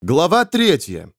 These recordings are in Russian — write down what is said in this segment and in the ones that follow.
Глава третья.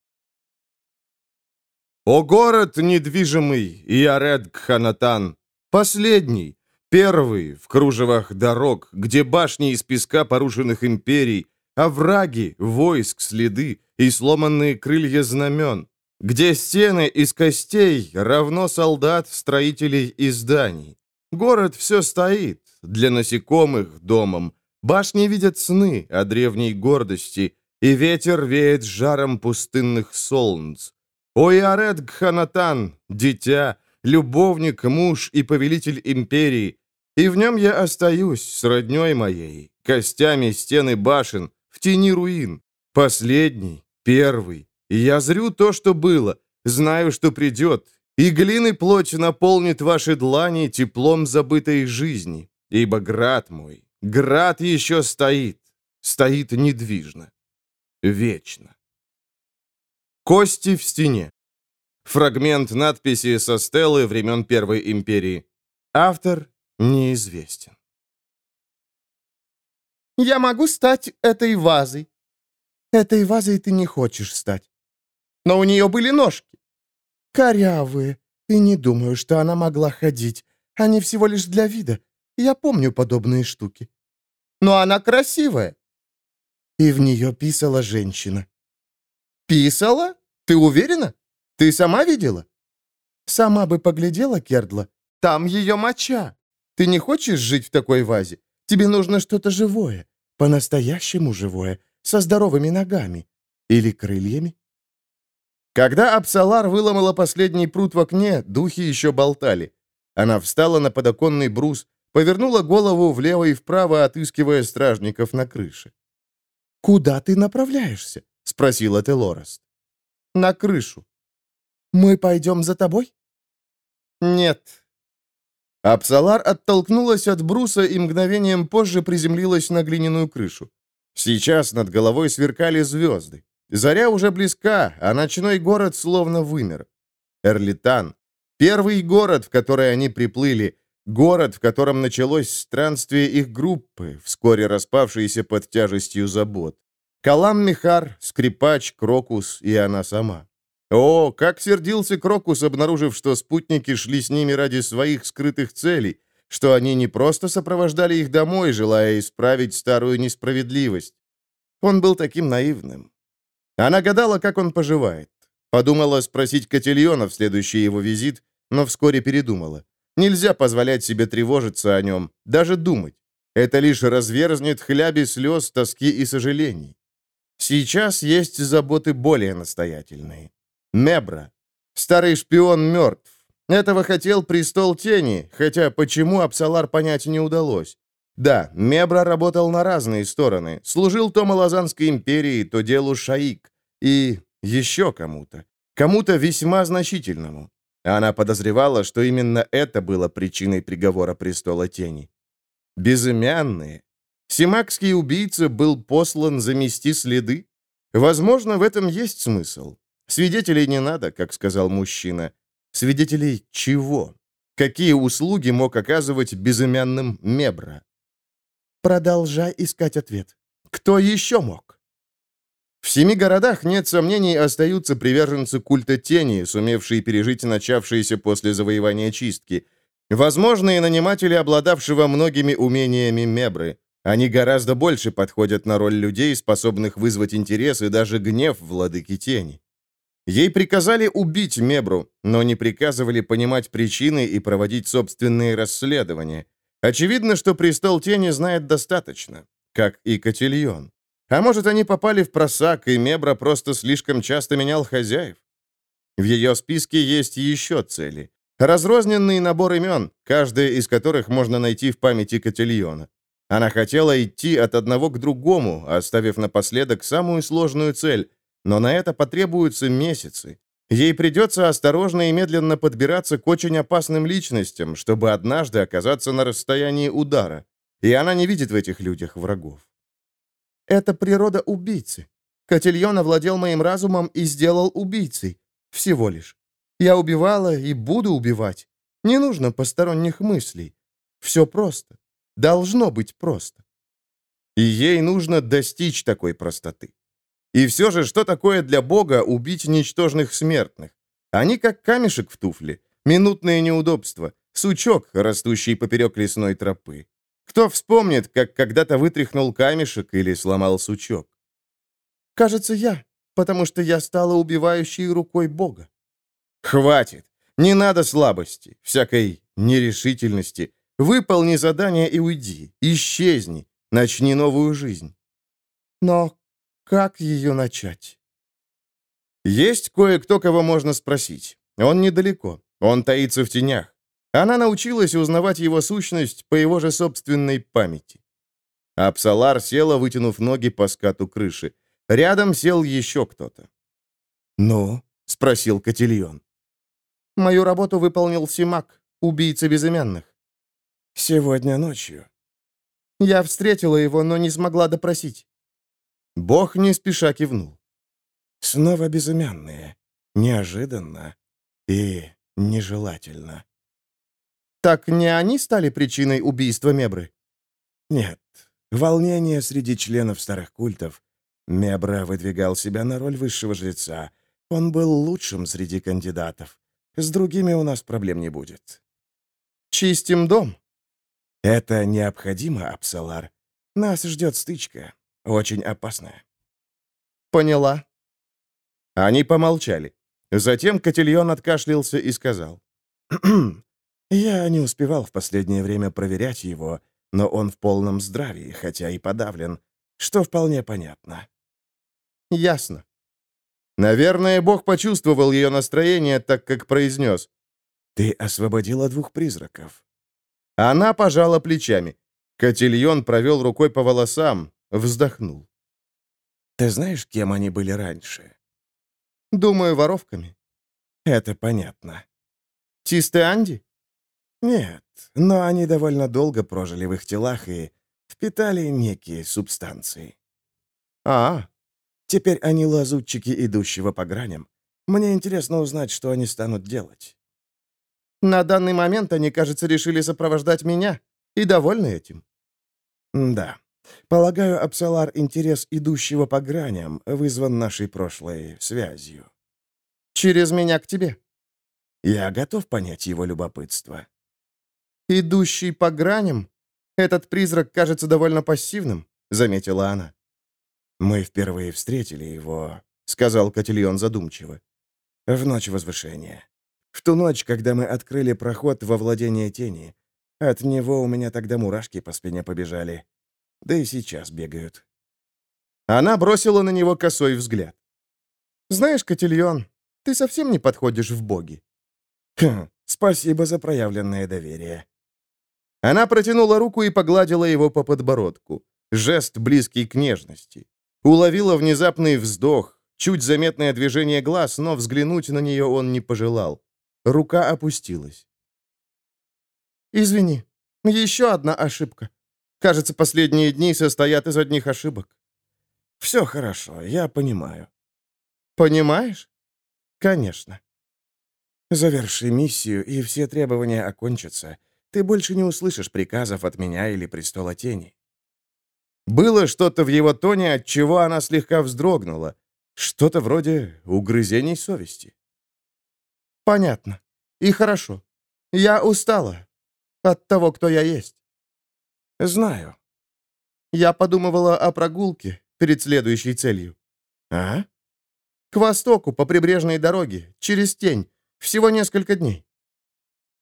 О город недвижимый, Иаред Кханатан, последний, первый в кружевах дорог, где башни из песка порушенных империй, овраги, войск, следы и сломанные крылья знамен, где стены из костей равно солдат, строителей и зданий. Город все стоит, для насекомых домом, башни видят сны о древней гордости — и ветер веет жаром пустынных солнц. О Иарет Гханатан, дитя, любовник, муж и повелитель империи, и в нем я остаюсь с родней моей, костями стены башен, в тени руин, последний, первый. Я зрю то, что было, знаю, что придет, и глины плоть наполнит ваши длани теплом забытой жизни, ибо град мой, град еще стоит, стоит недвижно вечно. Кости в стене. Фрагмент надписи со стелы времен Первой империи. Автор неизвестен. «Я могу стать этой вазой». «Этой вазой ты не хочешь стать». «Но у нее были ножки». «Корявые. И не думаю, что она могла ходить. Они всего лишь для вида. Я помню подобные штуки». «Но она красивая». И в нее писала женщина. «Писала? Ты уверена? Ты сама видела?» «Сама бы поглядела, Кердла. Там ее моча. Ты не хочешь жить в такой вазе? Тебе нужно что-то живое, по-настоящему живое, со здоровыми ногами. Или крыльями?» Когда Апсалар выломала последний прут в окне, духи еще болтали. Она встала на подоконный брус, повернула голову влево и вправо, отыскивая стражников на крыше. «Куда ты направляешься?» — спросила Телорост. «На крышу». «Мы пойдем за тобой?» «Нет». Апсалар оттолкнулась от бруса и мгновением позже приземлилась на глиняную крышу. Сейчас над головой сверкали звезды. Заря уже близка, а ночной город словно вымер. Эрлитан. Первый город, в который они приплыли, Город, в котором началось странствие их группы, вскоре распавшееся под тяжестью забот. Калам Михар, Скрипач, Крокус и она сама. О, как сердился Крокус, обнаружив, что спутники шли с ними ради своих скрытых целей, что они не просто сопровождали их домой, желая исправить старую несправедливость. Он был таким наивным. Она гадала, как он поживает. Подумала спросить Котельона в следующий его визит, но вскоре передумала. Нельзя позволять себе тревожиться о нем, даже думать. Это лишь разверзнет хляби слез, тоски и сожалений. Сейчас есть заботы более настоятельные. Мебра. Старый шпион мертв. Этого хотел престол тени, хотя почему Апсалар понять не удалось. Да, Мебра работал на разные стороны. Служил то Малазанской империи, то делу Шаик. И еще кому-то. Кому-то весьма значительному. Она подозревала, что именно это было причиной приговора престола тени. Безымянные. Симакский убийца был послан замести следы? Возможно, в этом есть смысл. Свидетелей не надо, как сказал мужчина. Свидетелей чего? Какие услуги мог оказывать безымянным Мебра? Продолжай искать ответ. Кто еще мог? В семи городах, нет сомнений, остаются приверженцы культа тени, сумевшие пережить начавшиеся после завоевания чистки. Возможные наниматели, обладавшего многими умениями Мебры. Они гораздо больше подходят на роль людей, способных вызвать интерес и даже гнев владыки тени. Ей приказали убить Мебру, но не приказывали понимать причины и проводить собственные расследования. Очевидно, что престол тени знает достаточно, как и Котильон. А может, они попали в просак, и Мебра просто слишком часто менял хозяев? В ее списке есть еще цели. Разрозненный набор имен, каждая из которых можно найти в памяти Котельона. Она хотела идти от одного к другому, оставив напоследок самую сложную цель, но на это потребуются месяцы. Ей придется осторожно и медленно подбираться к очень опасным личностям, чтобы однажды оказаться на расстоянии удара. И она не видит в этих людях врагов. Это природа убийцы. Котельон овладел моим разумом и сделал убийцей. Всего лишь. Я убивала и буду убивать. Не нужно посторонних мыслей. Все просто. Должно быть просто. И ей нужно достичь такой простоты. И все же, что такое для Бога убить ничтожных смертных? Они как камешек в туфле, минутное неудобство, сучок, растущий поперек лесной тропы. Кто вспомнит, как когда-то вытряхнул камешек или сломал сучок? «Кажется, я, потому что я стала убивающей рукой Бога». «Хватит! Не надо слабости, всякой нерешительности. Выполни задание и уйди. Исчезни. Начни новую жизнь». «Но как ее начать?» «Есть кое-кто, кого можно спросить. Он недалеко. Он таится в тенях. Она научилась узнавать его сущность по его же собственной памяти. Апсалар села, вытянув ноги по скату крыши. Рядом сел еще кто-то. «Ну?» — спросил Котильон. «Мою работу выполнил Симак, убийца безымянных». «Сегодня ночью». «Я встретила его, но не смогла допросить». Бог не спеша кивнул. «Снова безымянные. Неожиданно и нежелательно». «Так не они стали причиной убийства Мебры?» «Нет. Волнение среди членов старых культов. Мебра выдвигал себя на роль высшего жреца. Он был лучшим среди кандидатов. С другими у нас проблем не будет». «Чистим дом?» «Это необходимо, Апсалар. Нас ждет стычка. Очень опасная». «Поняла». Они помолчали. Затем Котельон откашлялся и сказал. Я не успевал в последнее время проверять его, но он в полном здравии, хотя и подавлен, что вполне понятно. Ясно. Наверное, Бог почувствовал ее настроение, так как произнес. «Ты освободила двух призраков». Она пожала плечами. Котильон провел рукой по волосам, вздохнул. «Ты знаешь, кем они были раньше?» «Думаю, воровками». «Это понятно». «Чистый Анди?» Нет, но они довольно долго прожили в их телах и впитали некие субстанции. А, теперь они лазутчики, идущего по граням. Мне интересно узнать, что они станут делать. На данный момент они, кажется, решили сопровождать меня и довольны этим. Да. Полагаю, Апсалар интерес идущего по граням вызван нашей прошлой связью. Через меня к тебе. Я готов понять его любопытство. «Идущий по граням? Этот призрак кажется довольно пассивным», — заметила она. «Мы впервые встретили его», — сказал Котильон задумчиво. «В ночь возвышения. В ту ночь, когда мы открыли проход во владение тени. От него у меня тогда мурашки по спине побежали. Да и сейчас бегают». Она бросила на него косой взгляд. «Знаешь, Котильон, ты совсем не подходишь в боги». «Хм, спасибо за проявленное доверие». Она протянула руку и погладила его по подбородку. Жест, близкий к нежности. Уловила внезапный вздох, чуть заметное движение глаз, но взглянуть на нее он не пожелал. Рука опустилась. «Извини, еще одна ошибка. Кажется, последние дни состоят из одних ошибок». «Все хорошо, я понимаю». «Понимаешь?» «Конечно». «Заверши миссию, и все требования окончатся. Ты больше не услышишь приказов от меня или престола тени». Было что-то в его тоне, от чего она слегка вздрогнула. Что-то вроде угрызений совести. «Понятно. И хорошо. Я устала. От того, кто я есть». «Знаю». Я подумывала о прогулке перед следующей целью. «А?» «К востоку, по прибрежной дороге, через тень. Всего несколько дней».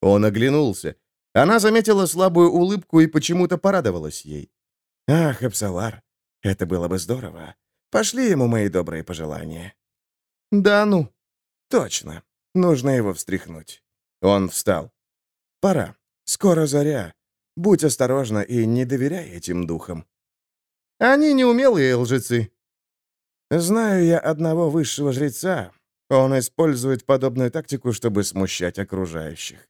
Он оглянулся. Она заметила слабую улыбку и почему-то порадовалась ей. «Ах, Апсалар, это было бы здорово. Пошли ему мои добрые пожелания». «Да ну». «Точно. Нужно его встряхнуть». Он встал. «Пора. Скоро заря. Будь осторожна и не доверяй этим духам». «Они неумелые лжецы». «Знаю я одного высшего жреца. Он использует подобную тактику, чтобы смущать окружающих.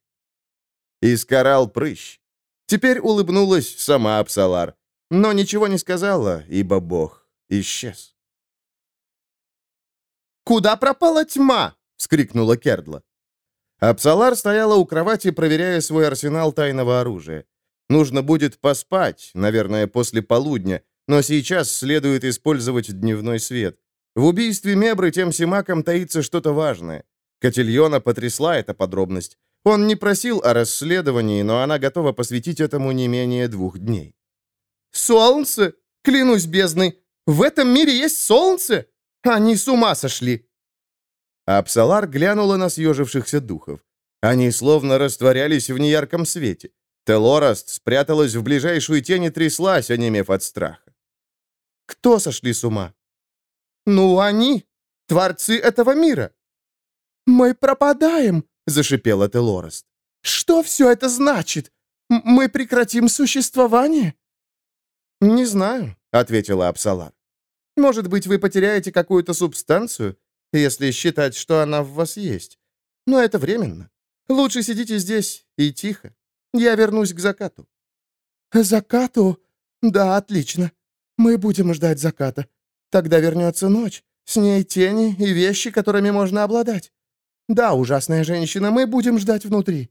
Искарал прыщ. Теперь улыбнулась сама Апсалар, но ничего не сказала, ибо бог исчез. «Куда пропала тьма?» — вскрикнула Кердла. Апсалар стояла у кровати, проверяя свой арсенал тайного оружия. Нужно будет поспать, наверное, после полудня, но сейчас следует использовать дневной свет. В убийстве Мебры тем Симаком таится что-то важное. Котельона потрясла эта подробность. Он не просил о расследовании, но она готова посвятить этому не менее двух дней. «Солнце? Клянусь бездной! В этом мире есть солнце? Они с ума сошли!» Апсалар глянула на съежившихся духов. Они словно растворялись в неярком свете. Телораст спряталась в ближайшую тень и тряслась, онемев от страха. «Кто сошли с ума?» «Ну, они, творцы этого мира». «Мы пропадаем», — зашипела Телораст. «Что все это значит? Мы прекратим существование?» «Не знаю», — ответила Апсалар. «Может быть, вы потеряете какую-то субстанцию, если считать, что она в вас есть. Но это временно. Лучше сидите здесь и тихо. Я вернусь к закату». «Закату? Да, отлично. Мы будем ждать заката. Тогда вернется ночь. С ней тени и вещи, которыми можно обладать. Да, ужасная женщина, мы будем ждать внутри».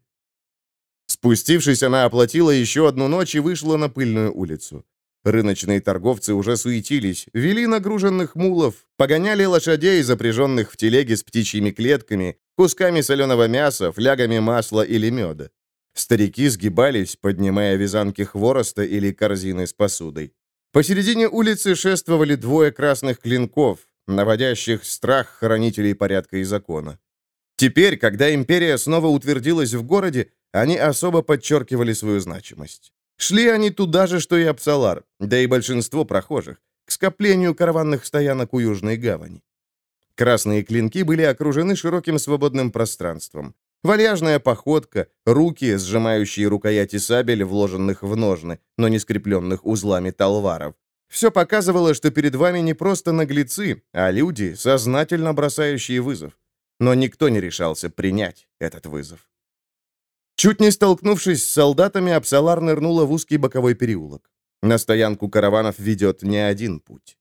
Спустившись, она оплатила еще одну ночь и вышла на пыльную улицу. Рыночные торговцы уже суетились, вели нагруженных мулов, погоняли лошадей, запряженных в телеге с птичьими клетками, кусками соленого мяса, флягами масла или меда. Старики сгибались, поднимая вязанки хвороста или корзины с посудой. Посередине улицы шествовали двое красных клинков, наводящих страх хранителей порядка и закона. Теперь, когда империя снова утвердилась в городе, они особо подчеркивали свою значимость. Шли они туда же, что и Апсалар, да и большинство прохожих, к скоплению караванных стоянок у Южной гавани. Красные клинки были окружены широким свободным пространством. Вальяжная походка, руки, сжимающие рукояти сабель, вложенных в ножны, но не скрепленных узлами талваров. Все показывало, что перед вами не просто наглецы, а люди, сознательно бросающие вызов. Но никто не решался принять этот вызов. Чуть не столкнувшись с солдатами, Апсалар нырнула в узкий боковой переулок. На стоянку караванов ведет не один путь.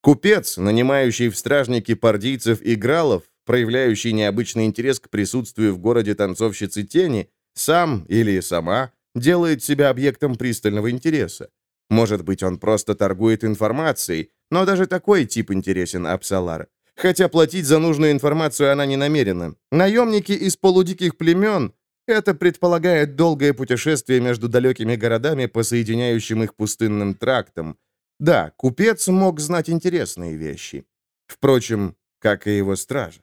Купец, нанимающий в стражники пардийцев и гралов, проявляющий необычный интерес к присутствию в городе танцовщицы тени, сам или сама делает себя объектом пристального интереса. Может быть, он просто торгует информацией, но даже такой тип интересен Апсалар. Хотя платить за нужную информацию она не намерена. Наемники из полудиких племен это предполагает долгое путешествие между далекими городами по соединяющим их пустынным трактам. Да, купец мог знать интересные вещи. Впрочем, как и его стража.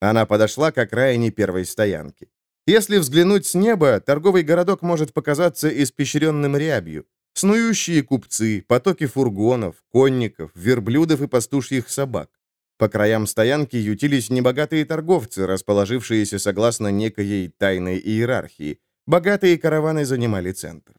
Она подошла к окраине первой стоянки. Если взглянуть с неба, торговый городок может показаться испещренным рябью. Снующие купцы, потоки фургонов, конников, верблюдов и пастушьих собак. По краям стоянки ютились небогатые торговцы, расположившиеся согласно некоей тайной иерархии. Богатые караваны занимали центр.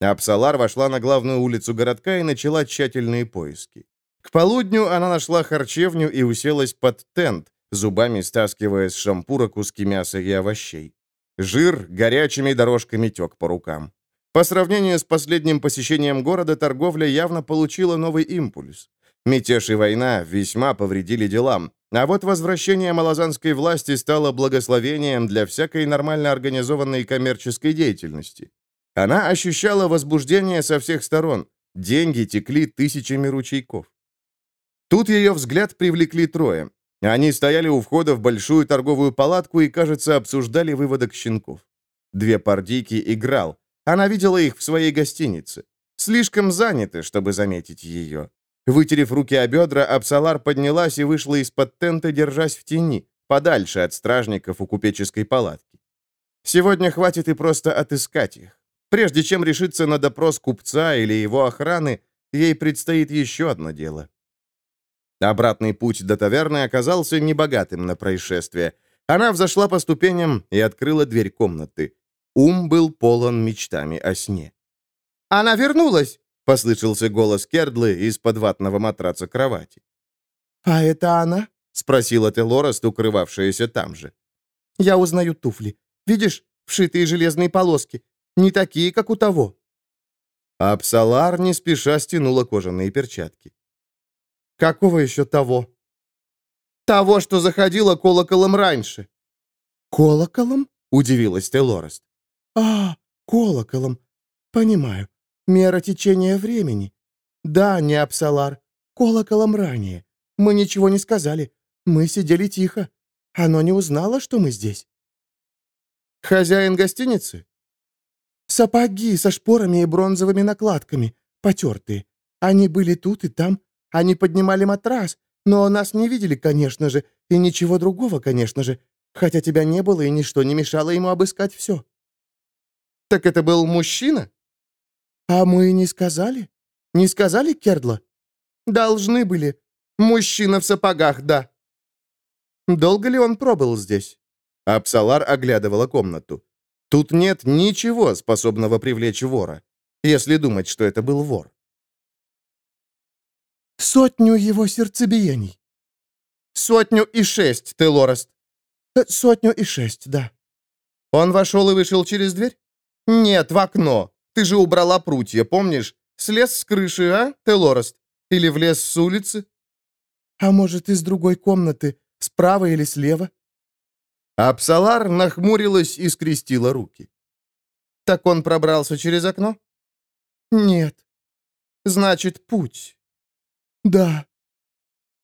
Апсалар вошла на главную улицу городка и начала тщательные поиски. К полудню она нашла харчевню и уселась под тент, зубами стаскивая с шампура куски мяса и овощей. Жир горячими дорожками тек по рукам. По сравнению с последним посещением города, торговля явно получила новый импульс. Мятеж и война весьма повредили делам, а вот возвращение малозанской власти стало благословением для всякой нормально организованной коммерческой деятельности. Она ощущала возбуждение со всех сторон, деньги текли тысячами ручейков. Тут ее взгляд привлекли трое. Они стояли у входа в большую торговую палатку и, кажется, обсуждали выводок щенков. Две пардийки играл. Она видела их в своей гостинице. Слишком заняты, чтобы заметить ее. Вытерев руки о бедра, Апсалар поднялась и вышла из-под тента, держась в тени, подальше от стражников у купеческой палатки. Сегодня хватит и просто отыскать их. Прежде чем решиться на допрос купца или его охраны, ей предстоит еще одно дело. Обратный путь до таверны оказался небогатым на происшествие. Она взошла по ступеням и открыла дверь комнаты. Ум был полон мечтами о сне. «Она вернулась!» — послышался голос Кердлы из-под ватного матраца кровати. «А это она?» — спросила Телораст, укрывавшаяся там же. «Я узнаю туфли. Видишь, вшитые железные полоски. Не такие, как у того». Апсалар не спеша стянула кожаные перчатки. «Какого еще того?» «Того, что заходило колоколом раньше». «Колоколом?» — удивилась Телораст. «А, колоколом. Понимаю. Мера течения времени. Да, не Апсалар, колоколом ранее. Мы ничего не сказали. Мы сидели тихо. Оно не узнало, что мы здесь». «Хозяин гостиницы?» «Сапоги со шпорами и бронзовыми накладками, потертые. Они были тут и там. Они поднимали матрас, но нас не видели, конечно же, и ничего другого, конечно же, хотя тебя не было, и ничто не мешало ему обыскать все». «Так это был мужчина?» «А мы не сказали? Не сказали, Кердла?» «Должны были. Мужчина в сапогах, да». «Долго ли он пробыл здесь?» Апсалар оглядывала комнату. «Тут нет ничего, способного привлечь вора, если думать, что это был вор». «Сотню его сердцебиений». «Сотню и шесть, Телорест». Э, «Сотню и шесть, да». «Он вошел и вышел через дверь?» «Нет, в окно. Ты же убрала прутья, помнишь? Слез с крыши, а, Телорест? Или влез с улицы?» «А может, из другой комнаты, справа или слева?» Апсалар нахмурилась и скрестила руки. «Так он пробрался через окно?» «Нет». «Значит, путь». «Да».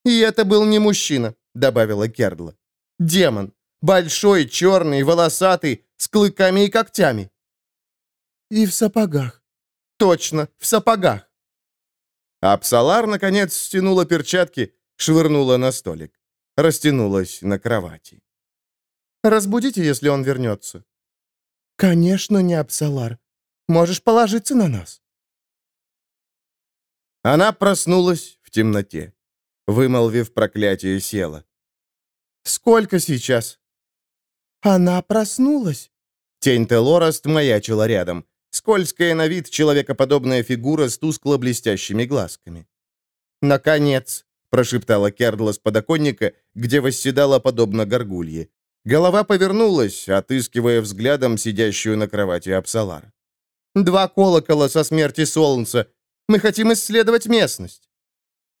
«И это был не мужчина», — добавила Кердла. «Демон. Большой, черный, волосатый, с клыками и когтями». «И в сапогах». «Точно, в сапогах». Апсалар, наконец, стянула перчатки, швырнула на столик. Растянулась на кровати. «Разбудите, если он вернется». «Конечно, не Апсалар. Можешь положиться на нас». Она проснулась в темноте. Вымолвив проклятие, села. «Сколько сейчас?» «Она проснулась». Тень Телораст маячила рядом. Скользкая на вид человекоподобная фигура с тускло-блестящими глазками. «Наконец!» — прошептала Кердла с подоконника, где восседала подобно горгулье. Голова повернулась, отыскивая взглядом сидящую на кровати Апсалар. «Два колокола со смерти солнца. Мы хотим исследовать местность».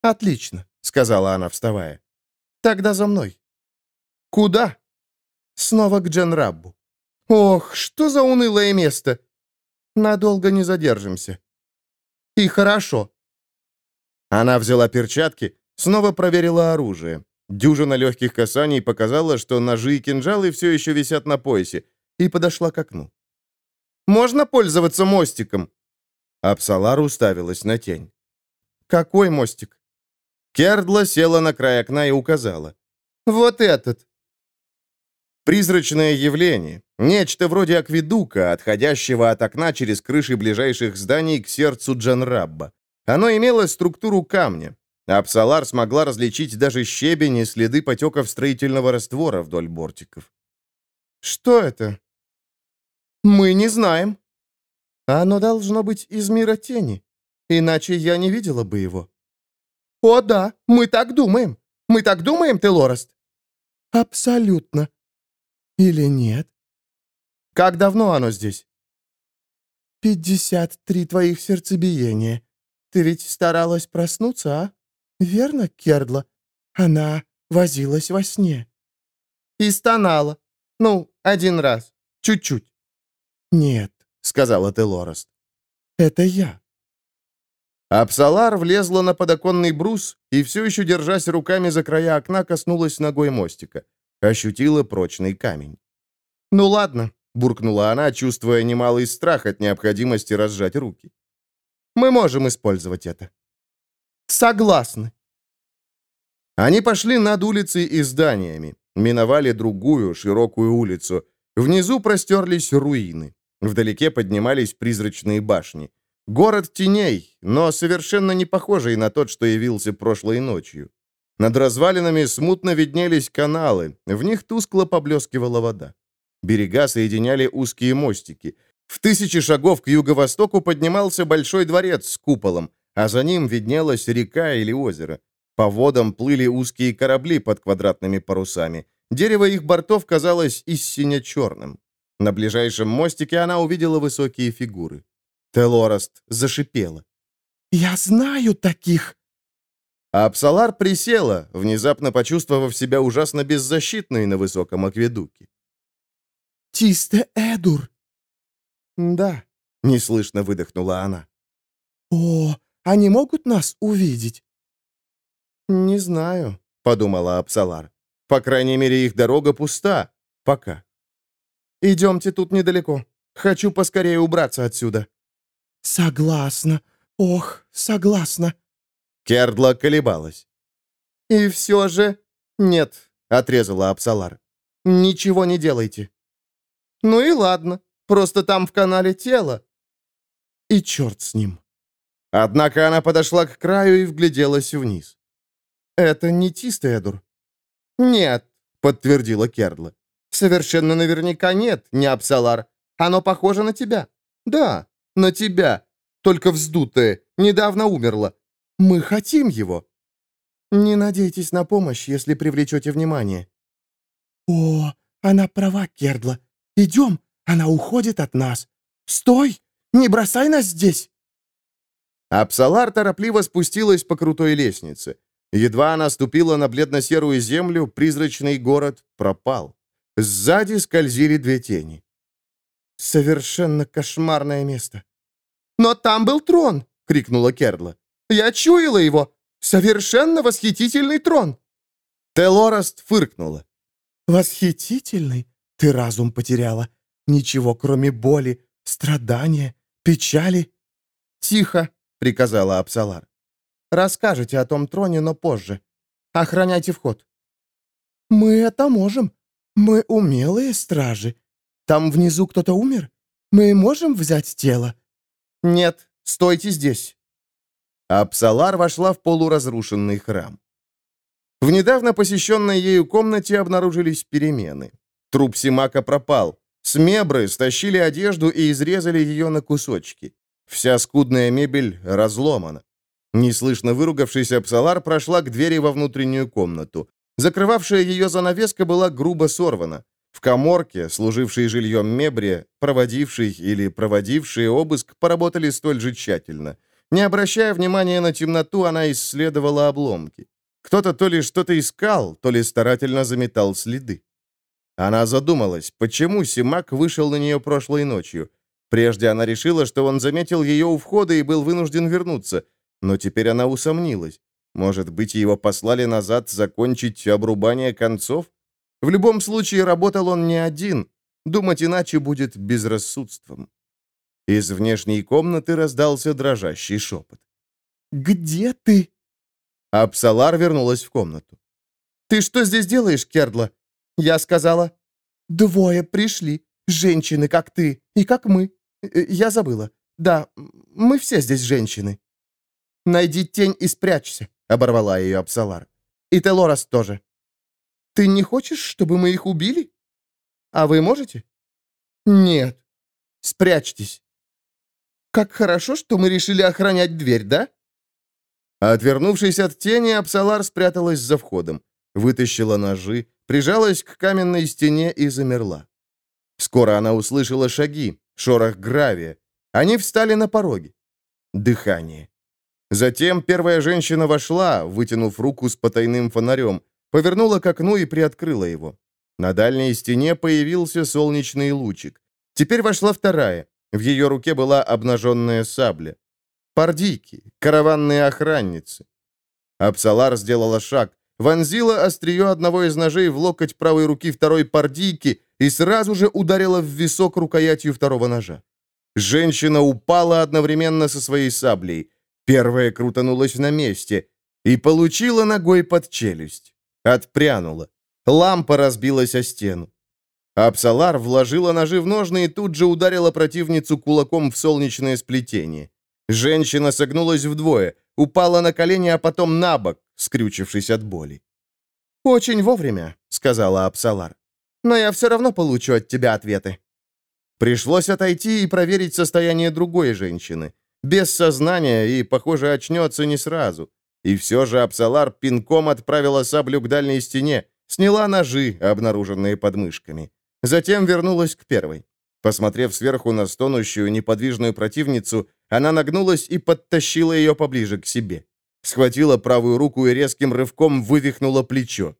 «Отлично», — сказала она, вставая. «Тогда за мной». «Куда?» «Снова к Дженраббу». «Ох, что за унылое место! Надолго не задержимся». «И хорошо». Она взяла перчатки, снова проверила оружие. Дюжина легких касаний показала, что ножи и кинжалы все еще висят на поясе, и подошла к окну. «Можно пользоваться мостиком?» Апсалар уставилась на тень. «Какой мостик?» Кердла села на край окна и указала. «Вот этот!» Призрачное явление, нечто вроде акведука, отходящего от окна через крыши ближайших зданий к сердцу Джанрабба. Оно имело структуру камня, Апсалар смогла различить даже щебень и следы потеков строительного раствора вдоль бортиков. «Что это?» «Мы не знаем. Оно должно быть из мира тени, иначе я не видела бы его». «О да, мы так думаем. Мы так думаем, Телорост?» «Абсолютно. Или нет?» «Как давно оно здесь?» «Пятьдесят три твоих сердцебиения. Ты ведь старалась проснуться, а?» «Верно, Кердла? Она возилась во сне». «И стонала. Ну, один раз. Чуть-чуть». «Нет», — сказала Телорост. «Это я». Апсалар влезла на подоконный брус и, все еще держась руками за края окна, коснулась ногой мостика. Ощутила прочный камень. «Ну ладно», — буркнула она, чувствуя немалый страх от необходимости разжать руки. «Мы можем использовать это». Согласны. Они пошли над улицей и зданиями, миновали другую, широкую улицу. Внизу простерлись руины. Вдалеке поднимались призрачные башни. Город теней, но совершенно не похожий на тот, что явился прошлой ночью. Над развалинами смутно виднелись каналы, в них тускло поблескивала вода. Берега соединяли узкие мостики. В тысячи шагов к юго-востоку поднимался большой дворец с куполом, а за ним виднелась река или озеро. По водам плыли узкие корабли под квадратными парусами. Дерево их бортов казалось истинно черным. На ближайшем мостике она увидела высокие фигуры. Телораст зашипела. «Я знаю таких!» А Апсалар присела, внезапно почувствовав себя ужасно беззащитной на высоком акведуке. «Тисте Эдур!» «Да», — неслышно выдохнула она. «О, они могут нас увидеть?» «Не знаю», — подумала Апсалар. «По крайней мере, их дорога пуста. Пока». «Идемте тут недалеко. Хочу поскорее убраться отсюда». «Согласна. Ох, согласна». Кердла колебалась. «И все же...» «Нет», — отрезала Апсалар. «Ничего не делайте». «Ну и ладно. Просто там в канале тело». «И черт с ним». Однако она подошла к краю и вгляделась вниз. «Это не Тистедур?» «Нет», — подтвердила Кердла. «Совершенно наверняка нет, не Апсалар. Оно похоже на тебя. Да, на тебя. Только вздутое. Недавно умерло. Мы хотим его». «Не надейтесь на помощь, если привлечете внимание». «О, она права, Кердла. Идем, она уходит от нас. Стой! Не бросай нас здесь!» Апсалар торопливо спустилась по крутой лестнице. Едва она ступила на бледно-серую землю, призрачный город пропал. Сзади скользили две тени. «Совершенно кошмарное место». «Но там был трон!» — крикнула Кердла. «Я чуяла его! Совершенно восхитительный трон!» Телораст фыркнула. «Восхитительный? Ты разум потеряла. Ничего, кроме боли, страдания, печали». «Тихо!» — приказала Апсалар. Расскажете о том троне, но позже. Охраняйте вход». «Мы это можем. Мы умелые стражи. Там внизу кто-то умер? Мы можем взять тело?» «Нет, стойте здесь». Апсалар вошла в полуразрушенный храм. В недавно посещенной ею комнате обнаружились перемены. Труп Симака пропал. Смебры стащили одежду и изрезали ее на кусочки. Вся скудная мебель разломана. Неслышно выругавшись, Апсалар прошла к двери во внутреннюю комнату. Закрывавшая ее занавеска была грубо сорвана. В коморке, служившей жильем Мебре, проводивший или проводившие обыск поработали столь же тщательно. Не обращая внимания на темноту, она исследовала обломки. Кто-то то ли что-то искал, то ли старательно заметал следы. Она задумалась, почему Симак вышел на нее прошлой ночью. Прежде она решила, что он заметил ее у входа и был вынужден вернуться, но теперь она усомнилась. Может быть, его послали назад закончить обрубание концов? В любом случае, работал он не один. Думать иначе будет безрассудством. Из внешней комнаты раздался дрожащий шепот. «Где ты?» Апсалар вернулась в комнату. «Ты что здесь делаешь, Кердла?» Я сказала. «Двое пришли. Женщины, как ты и как мы. Э, я забыла. Да, мы все здесь женщины». «Найди тень и спрячься», — оборвала ее Апсалар. «И Телорас тоже». «Ты не хочешь, чтобы мы их убили? А вы можете?» «Нет. Спрячьтесь». «Как хорошо, что мы решили охранять дверь, да?» Отвернувшись от тени, Апсалар спряталась за входом, вытащила ножи, прижалась к каменной стене и замерла. Скоро она услышала шаги, шорох гравия. Они встали на пороге. Дыхание. Затем первая женщина вошла, вытянув руку с потайным фонарем, повернула к окну и приоткрыла его. На дальней стене появился солнечный лучик. Теперь вошла вторая. В ее руке была обнаженная сабля. Пардийки, караванные охранницы. Апсалар сделала шаг, вонзила острие одного из ножей в локоть правой руки второй пардийки и сразу же ударила в висок рукоятью второго ножа. Женщина упала одновременно со своей саблей. Первая крутанулась на месте и получила ногой под челюсть. Отпрянула. Лампа разбилась о стену. Апсалар вложила ножи в ножны и тут же ударила противницу кулаком в солнечное сплетение. Женщина согнулась вдвое, упала на колени, а потом на бок, скрючившись от боли. «Очень вовремя», — сказала Апсалар. «Но я все равно получу от тебя ответы». Пришлось отойти и проверить состояние другой женщины без сознания и, похоже, очнется не сразу. И все же Апсалар пинком отправила саблю к дальней стене, сняла ножи, обнаруженные подмышками. Затем вернулась к первой. Посмотрев сверху на стонущую, неподвижную противницу, она нагнулась и подтащила ее поближе к себе. Схватила правую руку и резким рывком вывихнула плечо.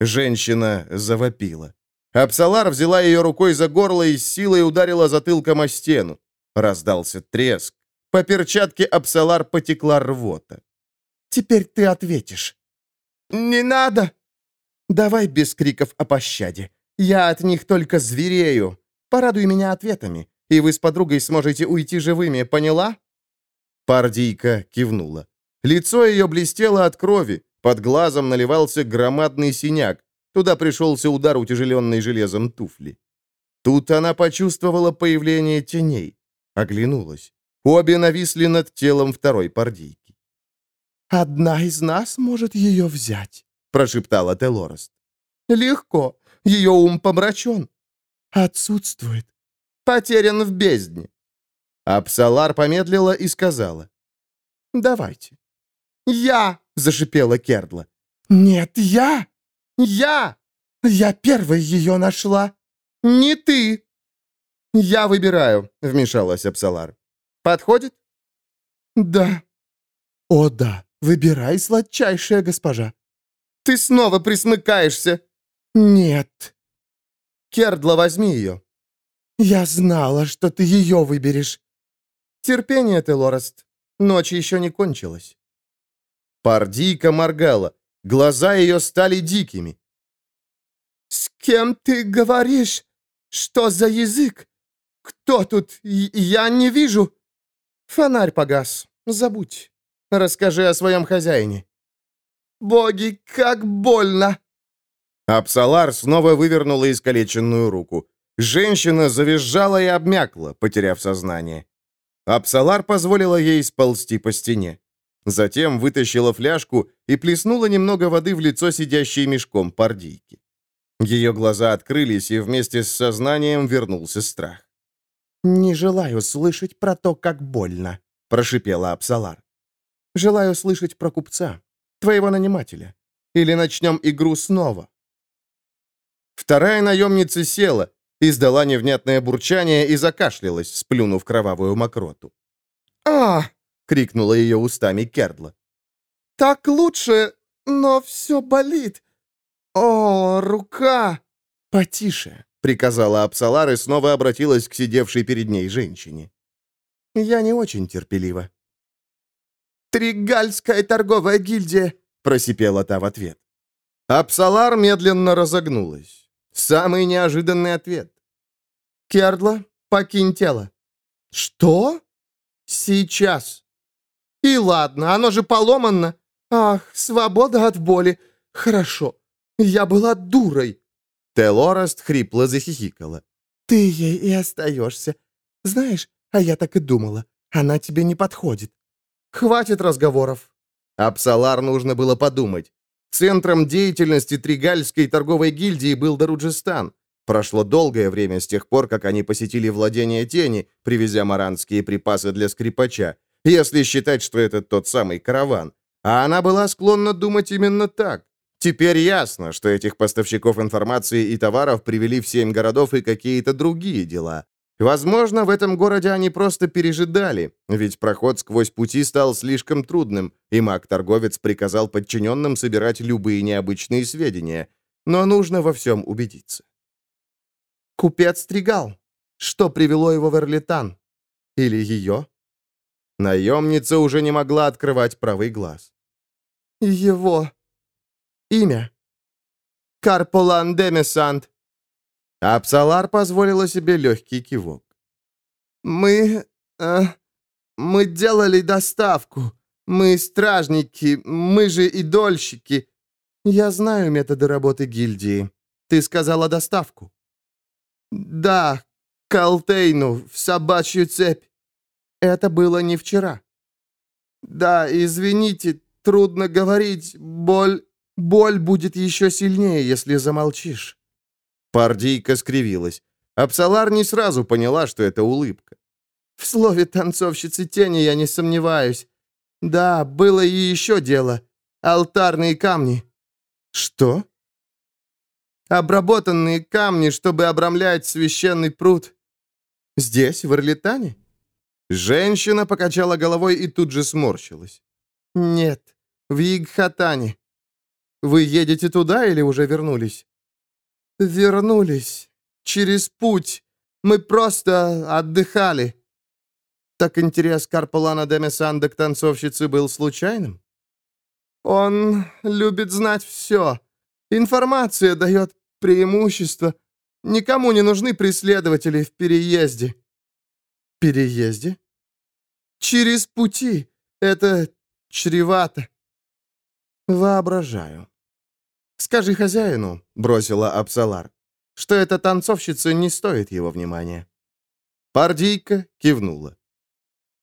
Женщина завопила. Апсалар взяла ее рукой за горло и с силой ударила затылком о стену. Раздался треск. По перчатке Апсалар потекла рвота. «Теперь ты ответишь». не надо!» «Давай без криков о пощаде. Я от них только зверею. Порадуй меня ответами, и вы с подругой сможете уйти живыми, поняла?» Пардийка кивнула. Лицо ее блестело от крови, под глазом наливался громадный синяк. Туда пришелся удар, утяжеленный железом туфли. Тут она почувствовала появление теней. Оглянулась. Обе нависли над телом второй пардийки. «Одна из нас может ее взять», — прошептала Телорост. «Легко. Ее ум помрачен». «Отсутствует. Потерян в бездне». Апсалар помедлила и сказала. «Давайте». «Я!» — зашипела Кердла. «Нет, я! Я! Я первой ее нашла!» «Не ты!» «Я выбираю», — вмешалась Апсалар. «Подходит?» «Да». «О, да, выбирай, сладчайшая госпожа». «Ты снова присмыкаешься». «Нет». «Кердла, возьми ее». «Я знала, что ты ее выберешь». «Терпение ты, Лорест. Ночь еще не кончилась». Пардийка моргала. Глаза ее стали дикими. «С кем ты говоришь? Что за язык? Кто тут? Я не вижу». «Фонарь погас. Забудь. Расскажи о своем хозяине». «Боги, как больно!» Апсалар снова вывернула искалеченную руку. Женщина завизжала и обмякла, потеряв сознание. Апсалар позволила ей сползти по стене. Затем вытащила фляжку и плеснула немного воды в лицо сидящей мешком пардийки. Ее глаза открылись, и вместе с сознанием вернулся страх. «Не желаю слышать про то, как больно», — прошипела Апсалар. «Желаю слышать про купца, твоего нанимателя. Или начнем игру снова». Вторая наемница села, издала невнятное бурчание и закашлялась, сплюнув кровавую мокроту. «А!» — крикнула ее устами Кердла. «Так лучше, но все болит. О, рука!» «Потише», — приказала Апсалар и снова обратилась к сидевшей перед ней женщине. «Я не очень терпелива». «Тригальская торговая гильдия», — просипела та в ответ. Апсалар медленно разогнулась. Самый неожиданный ответ. «Кердла, покинь тело». «Что?» «Сейчас». И ладно, оно же поломано. Ах, свобода от боли. Хорошо. Я была дурой. Телораст хрипло захихикала. Ты ей и остаешься. Знаешь, а я так и думала. Она тебе не подходит. Хватит разговоров. Апсалар нужно было подумать. Центром деятельности Тригальской торговой гильдии был Даруджистан. Прошло долгое время с тех пор, как они посетили владение тени, привезя маранские припасы для скрипача, если считать, что это тот самый караван. А она была склонна думать именно так. Теперь ясно, что этих поставщиков информации и товаров привели в семь городов и какие-то другие дела. Возможно, в этом городе они просто пережидали, ведь проход сквозь пути стал слишком трудным, и маг-торговец приказал подчиненным собирать любые необычные сведения. Но нужно во всем убедиться. Купец Тригал. Что привело его в Эрлитан? Или ее? Наемница уже не могла открывать правый глаз. Его имя. Карполан Демесант. Апсалар позволила себе легкий кивок. Мы... Э, мы делали доставку. Мы стражники, мы же и дольщики. Я знаю методы работы гильдии. Ты сказала доставку. Да, Калтейну, в собачью цепь. Это было не вчера. Да, извините, трудно говорить. Боль... Боль будет еще сильнее, если замолчишь. Пардийка скривилась. Апсалар не сразу поняла, что это улыбка. В слове танцовщицы тени я не сомневаюсь. Да, было и еще дело. Алтарные камни. Что? Обработанные камни, чтобы обрамлять священный пруд. Здесь, в Орлитане? Женщина покачала головой и тут же сморщилась. «Нет, в Игхатане». «Вы едете туда или уже вернулись?» «Вернулись. Через путь. Мы просто отдыхали». «Так интерес Карполана Демесанда к танцовщице был случайным?» Он любит знать все. Информация дает преимущество. Никому не нужны преследователи в переезде». «Переезде?» «Через пути. Это чревато». «Воображаю». «Скажи хозяину», — бросила Апсалар, «что эта танцовщица не стоит его внимания». Пардийка кивнула.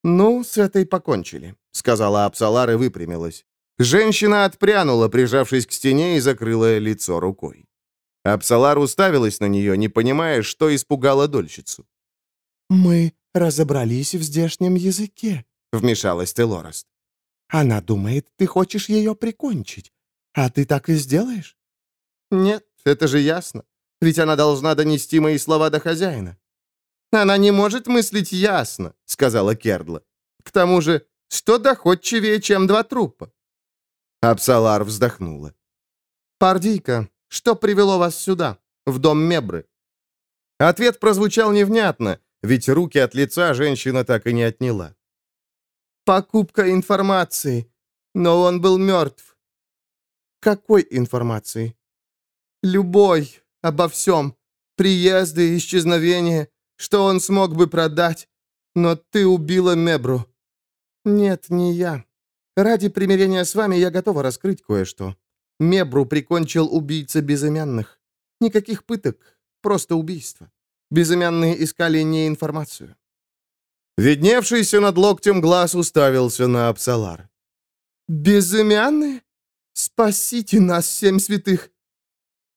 «Ну, с этой покончили», — сказала Апсалар и выпрямилась. Женщина отпрянула, прижавшись к стене, и закрыла лицо рукой. Апсалар уставилась на нее, не понимая, что испугало дольщицу. «Мы разобрались в здешнем языке», — вмешалась Телорост. «Она думает, ты хочешь ее прикончить. А ты так и сделаешь?» «Нет, это же ясно. Ведь она должна донести мои слова до хозяина». «Она не может мыслить ясно», — сказала Кердла. «К тому же, что доходчивее, чем два трупа?» Апсалар вздохнула. «Пардийка, что привело вас сюда, в дом Мебры?» Ответ прозвучал невнятно, ведь руки от лица женщина так и не отняла. «Покупка информации, но он был мертв». «Какой информации?» «Любой, обо всем. Приезды, исчезновения, что он смог бы продать. Но ты убила Мебру». «Нет, не я. Ради примирения с вами я готова раскрыть кое-что. Мебру прикончил убийца безымянных. Никаких пыток, просто убийство. Безымянные искали не информацию». Видневшийся над локтем глаз уставился на Апсалар. «Безымянные? Спасите нас, семь святых!»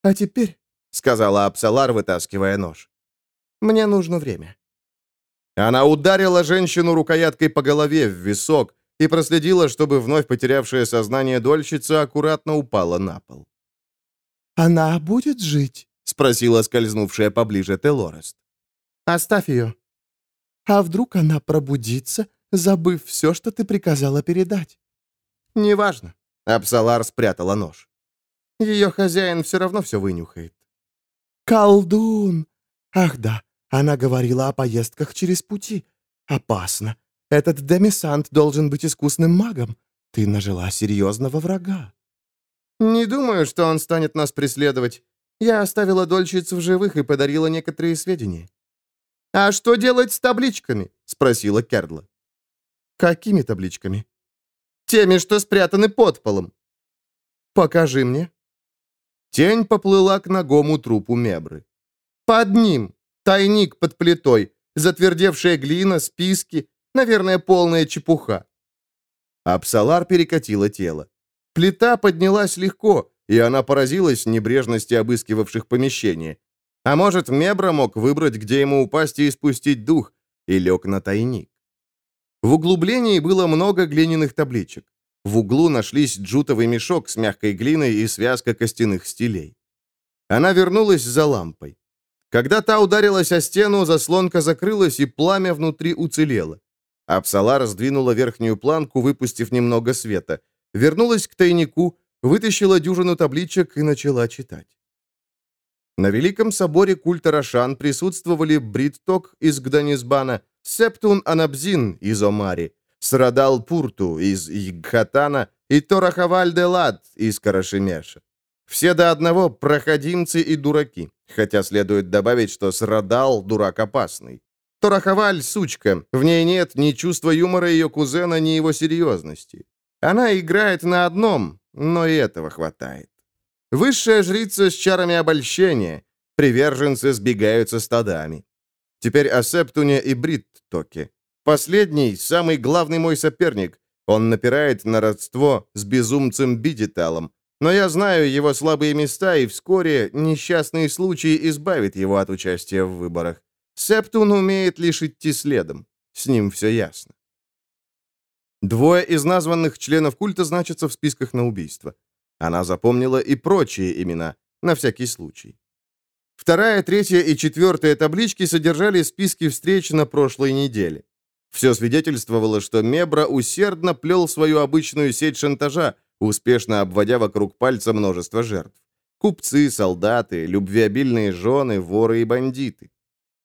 «А теперь», — сказала Апсалар, вытаскивая нож, — «мне нужно время». Она ударила женщину рукояткой по голове в висок и проследила, чтобы вновь потерявшая сознание дольщица аккуратно упала на пол. «Она будет жить?» — спросила скользнувшая поближе Телорест. «Оставь ее». «А вдруг она пробудится, забыв все, что ты приказала передать?» «Неважно». Апсалар спрятала нож. «Ее хозяин все равно все вынюхает». «Колдун! Ах да, она говорила о поездках через пути. Опасно. Этот Демисант должен быть искусным магом. Ты нажила серьезного врага». «Не думаю, что он станет нас преследовать. Я оставила дольщиц в живых и подарила некоторые сведения». «А что делать с табличками?» — спросила Кердла. «Какими табличками?» «Теми, что спрятаны под полом». «Покажи мне». Тень поплыла к ногому трупу Мебры. «Под ним. Тайник под плитой. Затвердевшая глина, списки. Наверное, полная чепуха». Апсалар перекатила тело. Плита поднялась легко, и она поразилась небрежности обыскивавших помещение. А может, Мебра мог выбрать, где ему упасть и испустить дух, и лег на тайник. В углублении было много глиняных табличек. В углу нашлись джутовый мешок с мягкой глиной и связка костяных стилей. Она вернулась за лампой. Когда та ударилась о стену, заслонка закрылась, и пламя внутри уцелело. Апсала раздвинула верхнюю планку, выпустив немного света. Вернулась к тайнику, вытащила дюжину табличек и начала читать. На Великом соборе культа Рошан присутствовали Бритток из Гданисбана, Септун Анабзин из Омари, Срадал Пурту из Игхатана и Торахаваль де Лад из Карашемеша. Все до одного проходимцы и дураки, хотя следует добавить, что Срадал – дурак опасный. Торахаваль – сучка, в ней нет ни чувства юмора ее кузена, ни его серьезности. Она играет на одном, но и этого хватает. Высшая жрица с чарами обольщения. Приверженцы сбегаются стадами. Теперь о Септуне и Бриттоке. Последний, самый главный мой соперник. Он напирает на родство с безумцем Бидиталом. Но я знаю его слабые места, и вскоре несчастный случай избавит его от участия в выборах. Септун умеет лишь идти следом. С ним все ясно. Двое из названных членов культа значатся в списках на убийство. Она запомнила и прочие имена, на всякий случай. Вторая, третья и четвертая таблички содержали списки встреч на прошлой неделе. Все свидетельствовало, что Мебра усердно плел свою обычную сеть шантажа, успешно обводя вокруг пальца множество жертв. Купцы, солдаты, любвеобильные жены, воры и бандиты.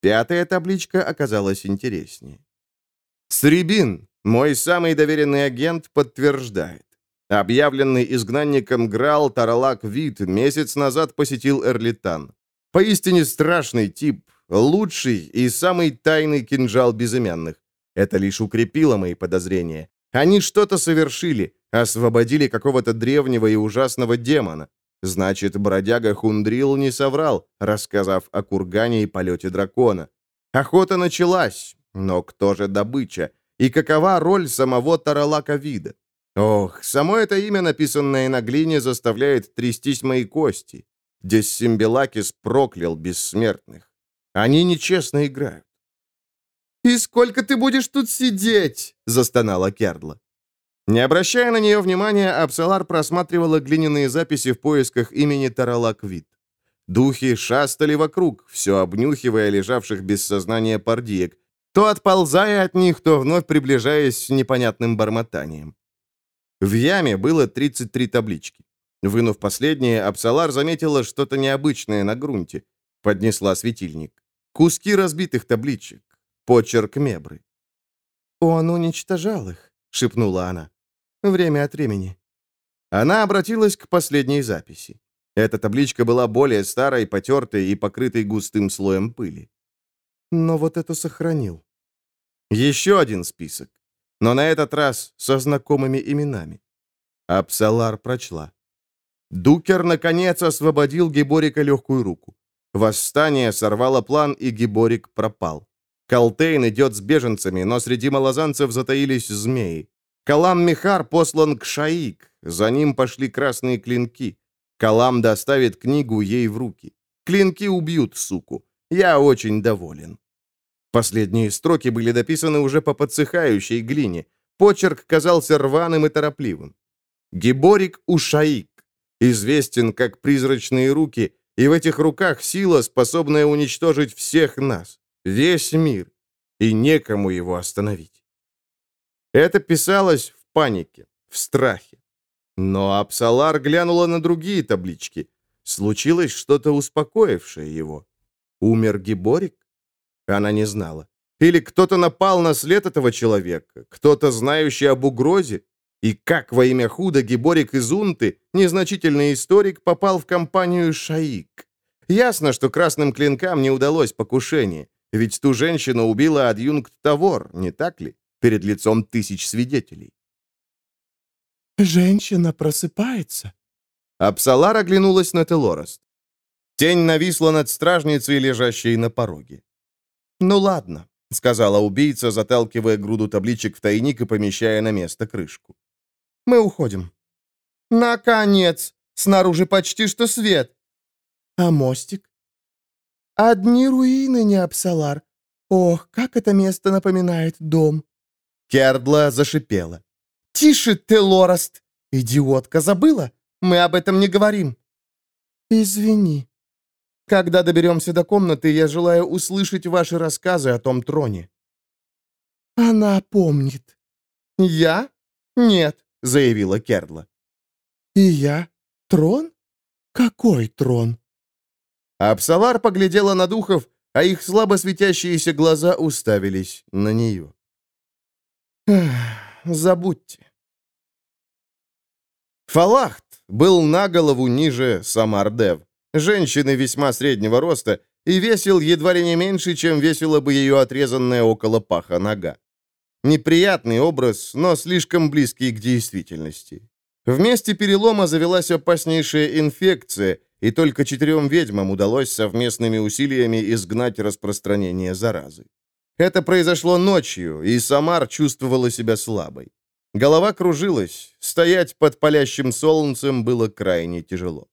Пятая табличка оказалась интереснее. Сребин, мой самый доверенный агент, подтверждает. Объявленный изгнанником Грал Таралак Вид месяц назад посетил Эрлитан. Поистине страшный тип, лучший и самый тайный кинжал безымянных. Это лишь укрепило мои подозрения. Они что-то совершили, освободили какого-то древнего и ужасного демона. Значит, бродяга Хундрил не соврал, рассказав о кургане и полете дракона. Охота началась, но кто же добыча? И какова роль самого Таралака Вида? Ох, само это имя, написанное на глине, заставляет трястись мои кости. Дессимбелакис проклял бессмертных. Они нечестно играют. «И сколько ты будешь тут сидеть?» — застонала Кердла. Не обращая на нее внимания, Апсалар просматривала глиняные записи в поисках имени Таралаквит. Духи шастали вокруг, все обнюхивая лежавших без сознания пардиек, то отползая от них, то вновь приближаясь с непонятным бормотанием. В яме было 33 таблички. Вынув последнее, Апсалар заметила что-то необычное на грунте. Поднесла светильник. Куски разбитых табличек. Почерк Мебры. «Он уничтожал их», — шепнула она. «Время от времени». Она обратилась к последней записи. Эта табличка была более старой, потертой и покрытой густым слоем пыли. Но вот это сохранил. Еще один список но на этот раз со знакомыми именами. Апсалар прочла. Дукер, наконец, освободил Геборика легкую руку. Восстание сорвало план, и Геборик пропал. Калтейн идет с беженцами, но среди малозанцев затаились змеи. Калам Михар послан к Шаик, за ним пошли красные клинки. Калам доставит книгу ей в руки. Клинки убьют суку. Я очень доволен. Последние строки были дописаны уже по подсыхающей глине. Почерк казался рваным и торопливым. Гиборик Ушаик известен как призрачные руки, и в этих руках сила, способная уничтожить всех нас, весь мир, и некому его остановить. Это писалось в панике, в страхе. Но Апсалар глянула на другие таблички. Случилось что-то успокоившее его. Умер Гиборик? Она не знала. Или кто-то напал на след этого человека, кто-то, знающий об угрозе. И как во имя худа Гиборик из Унты, незначительный историк, попал в компанию Шаик. Ясно, что красным клинкам не удалось покушение, ведь ту женщину убила адъюнкт Тавор, не так ли, перед лицом тысяч свидетелей. «Женщина просыпается?» Апсалар оглянулась на Телорост. Тень нависла над стражницей, лежащей на пороге. «Ну ладно», — сказала убийца, заталкивая груду табличек в тайник и помещая на место крышку. «Мы уходим». «Наконец! Снаружи почти что свет!» «А мостик?» «Одни руины, не Апсалар. Ох, как это место напоминает дом!» Кердла зашипела. «Тише ты, Лорост! Идиотка, забыла? Мы об этом не говорим!» «Извини», когда доберемся до комнаты, я желаю услышать ваши рассказы о том троне». «Она помнит». «Я? Нет», — заявила Кердла. «И я? Трон? Какой трон?» Апсалар поглядела на духов, а их слабо светящиеся глаза уставились на нее. «Забудьте». Фалахт был на голову ниже Самардев женщины весьма среднего роста, и весил едва ли не меньше, чем весила бы ее отрезанная около паха нога. Неприятный образ, но слишком близкий к действительности. В месте перелома завелась опаснейшая инфекция, и только четырем ведьмам удалось совместными усилиями изгнать распространение заразы. Это произошло ночью, и Самар чувствовала себя слабой. Голова кружилась, стоять под палящим солнцем было крайне тяжело.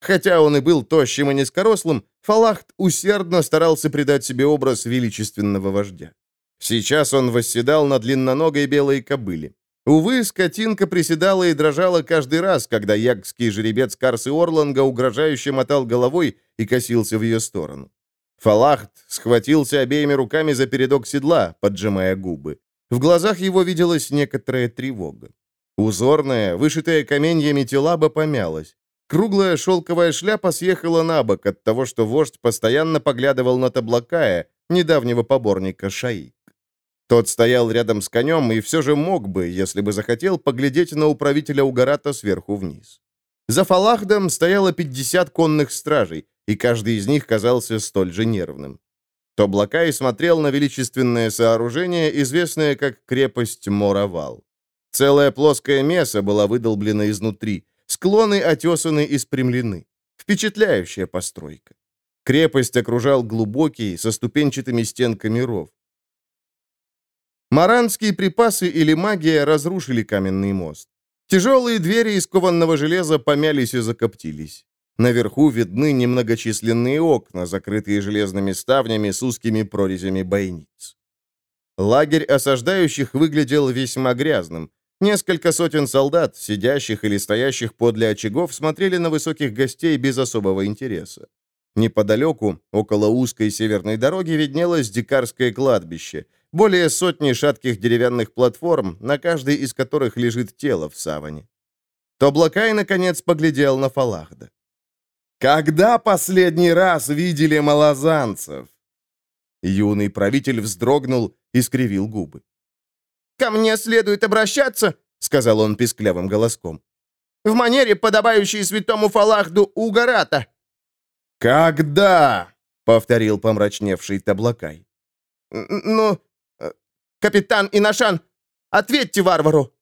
Хотя он и был тощим и низкорослым, Фалахт усердно старался придать себе образ величественного вождя. Сейчас он восседал на длинноногой белой кобыле. Увы, скотинка приседала и дрожала каждый раз, когда ягский жеребец Карсы Орланга угрожающе мотал головой и косился в ее сторону. Фалахт схватился обеими руками за передок седла, поджимая губы. В глазах его виделась некоторая тревога. Узорная, вышитая каменьями телаба помялась. Круглая шелковая шляпа съехала на бок от того, что вождь постоянно поглядывал на Таблакая, недавнего поборника Шаик. Тот стоял рядом с конем и все же мог бы, если бы захотел, поглядеть на управителя Угарата сверху вниз. За Фалахдом стояло 50 конных стражей, и каждый из них казался столь же нервным. Тоблакай смотрел на величественное сооружение, известное как крепость Моровал. Целое плоское место было выдолблено изнутри, склоны отесаны и спрямлены. Впечатляющая постройка. Крепость окружал глубокий, со ступенчатыми стенками ров. Маранские припасы или магия разрушили каменный мост. Тяжелые двери из кованного железа помялись и закоптились. Наверху видны немногочисленные окна, закрытые железными ставнями с узкими прорезями бойниц. Лагерь осаждающих выглядел весьма грязным. Несколько сотен солдат, сидящих или стоящих подле очагов, смотрели на высоких гостей без особого интереса. Неподалеку, около узкой северной дороги, виднелось дикарское кладбище — более сотни шатких деревянных платформ, на каждой из которых лежит тело в саване. Тоблакай, наконец, поглядел на Фалахда. «Когда последний раз видели малозанцев?» Юный правитель вздрогнул и скривил губы. «Ко мне следует обращаться», — сказал он писклявым голоском, «в манере, подобающей святому Фалахду Угарата». «Когда?» — повторил помрачневший Таблакай. «Ну, «Капитан Инашан, ответьте варвару!»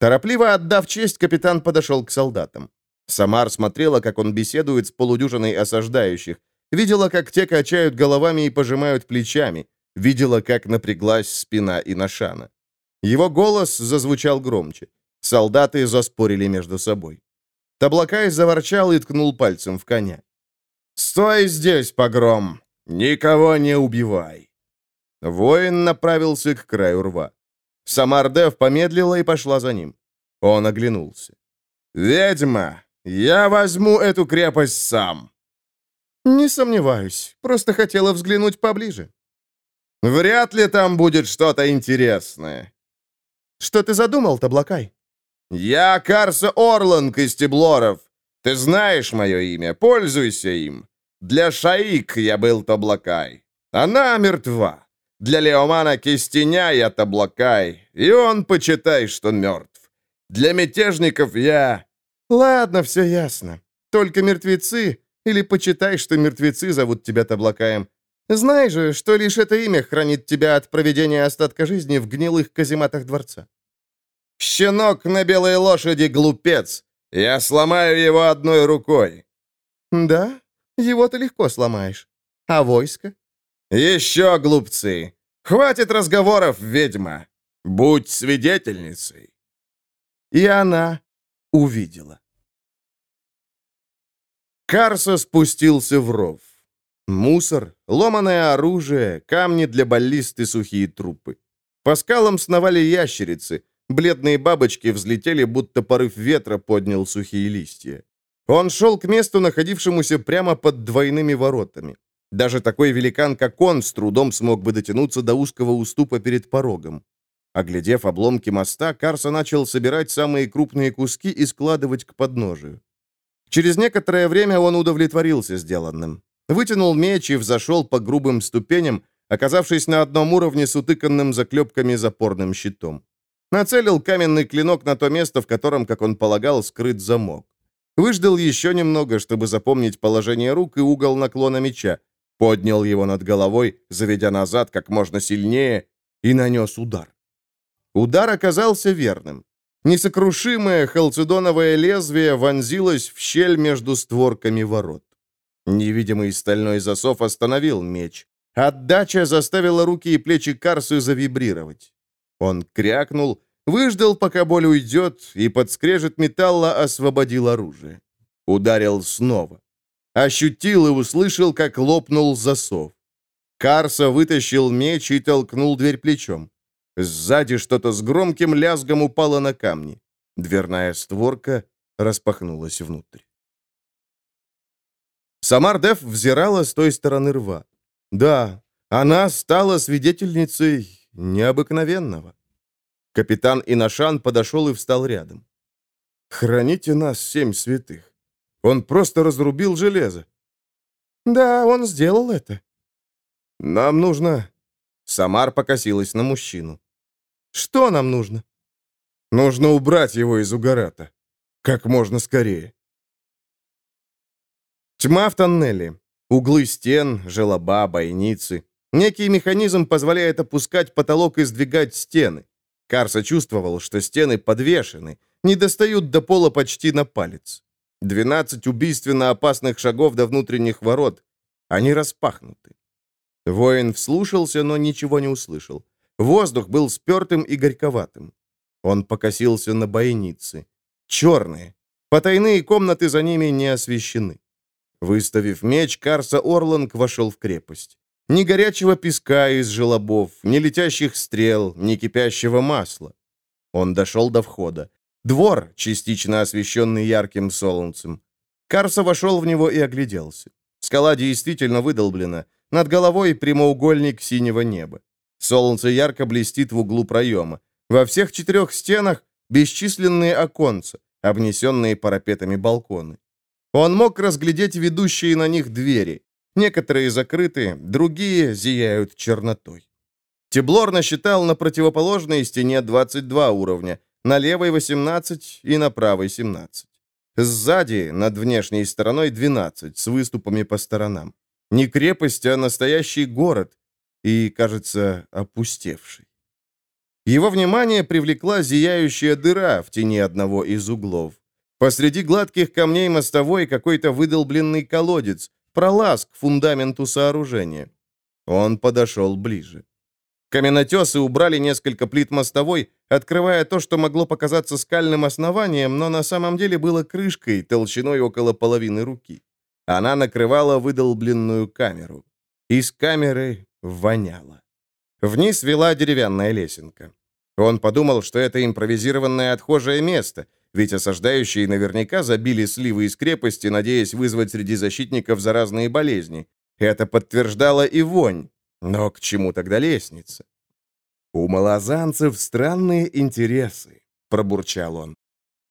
Торопливо отдав честь, капитан подошел к солдатам. Самар смотрела, как он беседует с полудюжиной осаждающих, видела, как те качают головами и пожимают плечами, видела, как напряглась спина Инашана. Его голос зазвучал громче. Солдаты заспорили между собой. Таблакай заворчал и ткнул пальцем в коня. «Стой здесь, погром! Никого не убивай!» Воин направился к краю рва. Самардев помедлила и пошла за ним. Он оглянулся. «Ведьма, я возьму эту крепость сам». «Не сомневаюсь. Просто хотела взглянуть поближе». «Вряд ли там будет что-то интересное». «Что ты задумал, Таблакай?» «Я Карса Орланг из Теблоров. Ты знаешь мое имя, пользуйся им. Для Шаик я был Таблакай. Она мертва. Для Леомана Кистеня я Таблакай, и он, почитай, что мертв. Для мятежников я...» «Ладно, все ясно. Только мертвецы, или почитай, что мертвецы зовут тебя Таблакаем. Знай же, что лишь это имя хранит тебя от проведения остатка жизни в гнилых казематах дворца». «Щенок на белой лошади, глупец! Я сломаю его одной рукой!» «Да, его ты легко сломаешь. А войско? «Еще глупцы! Хватит разговоров, ведьма! Будь свидетельницей!» И она увидела. Карса спустился в ров. Мусор, ломаное оружие, камни для баллисты, сухие трупы. По скалам сновали ящерицы, бледные бабочки взлетели, будто порыв ветра поднял сухие листья. Он шел к месту, находившемуся прямо под двойными воротами. Даже такой великан, как он, с трудом смог бы дотянуться до узкого уступа перед порогом. Оглядев обломки моста, Карса начал собирать самые крупные куски и складывать к подножию. Через некоторое время он удовлетворился сделанным. Вытянул меч и взошел по грубым ступеням, оказавшись на одном уровне с утыканным заклепками запорным щитом. Нацелил каменный клинок на то место, в котором, как он полагал, скрыт замок. Выждал еще немного, чтобы запомнить положение рук и угол наклона меча, поднял его над головой, заведя назад как можно сильнее, и нанес удар. Удар оказался верным. Несокрушимое халцедоновое лезвие вонзилось в щель между створками ворот. Невидимый стальной засов остановил меч. Отдача заставила руки и плечи Карсы завибрировать. Он крякнул, выждал, пока боль уйдет, и под скрежет металла освободил оружие. Ударил снова. Ощутил и услышал, как лопнул засов. Карса вытащил меч и толкнул дверь плечом. Сзади что-то с громким лязгом упало на камни. Дверная створка распахнулась внутрь. Самардев взирала с той стороны рва. Да, она стала свидетельницей необыкновенного. Капитан Инашан подошел и встал рядом. «Храните нас, семь святых. Он просто разрубил железо. Да, он сделал это. Нам нужно Самар покосилась на мужчину. «Что нам нужно?» «Нужно убрать его из угората. Как можно скорее». Тьма в тоннеле. Углы стен, желоба, бойницы. Некий механизм позволяет опускать потолок и сдвигать стены. Карса чувствовал, что стены подвешены, не достают до пола почти на палец. Двенадцать убийственно опасных шагов до внутренних ворот. Они распахнуты. Воин вслушался, но ничего не услышал. Воздух был спертым и горьковатым. Он покосился на бойницы. Черные. Потайные комнаты за ними не освещены. Выставив меч, Карса Орланг вошел в крепость. Ни горячего песка из желобов, ни летящих стрел, ни кипящего масла. Он дошел до входа. Двор, частично освещенный ярким солнцем. Карса вошел в него и огляделся. Скала действительно выдолблена. Над головой прямоугольник синего неба. Солнце ярко блестит в углу проема. Во всех четырех стенах бесчисленные оконца, обнесенные парапетами балконы. Он мог разглядеть ведущие на них двери. Некоторые закрыты, другие зияют чернотой. Теблор насчитал на противоположной стене 22 уровня, на левой 18 и на правой 17. Сзади, над внешней стороной, 12, с выступами по сторонам. Не крепость, а настоящий город. И, кажется, опустевший. Его внимание привлекла зияющая дыра в тени одного из углов. Посреди гладких камней мостовой какой-то выдолбленный колодец, пролаз к фундаменту сооружения. Он подошел ближе. Каменотесы убрали несколько плит мостовой, открывая то, что могло показаться скальным основанием, но на самом деле было крышкой толщиной около половины руки. Она накрывала выдолбленную камеру. Из камеры воняло. Вниз вела деревянная лесенка. Он подумал, что это импровизированное отхожее место, ведь осаждающие наверняка забили сливы из крепости, надеясь вызвать среди защитников заразные болезни. Это подтверждало и вонь. Но к чему тогда лестница? «У малозанцев странные интересы», — пробурчал он.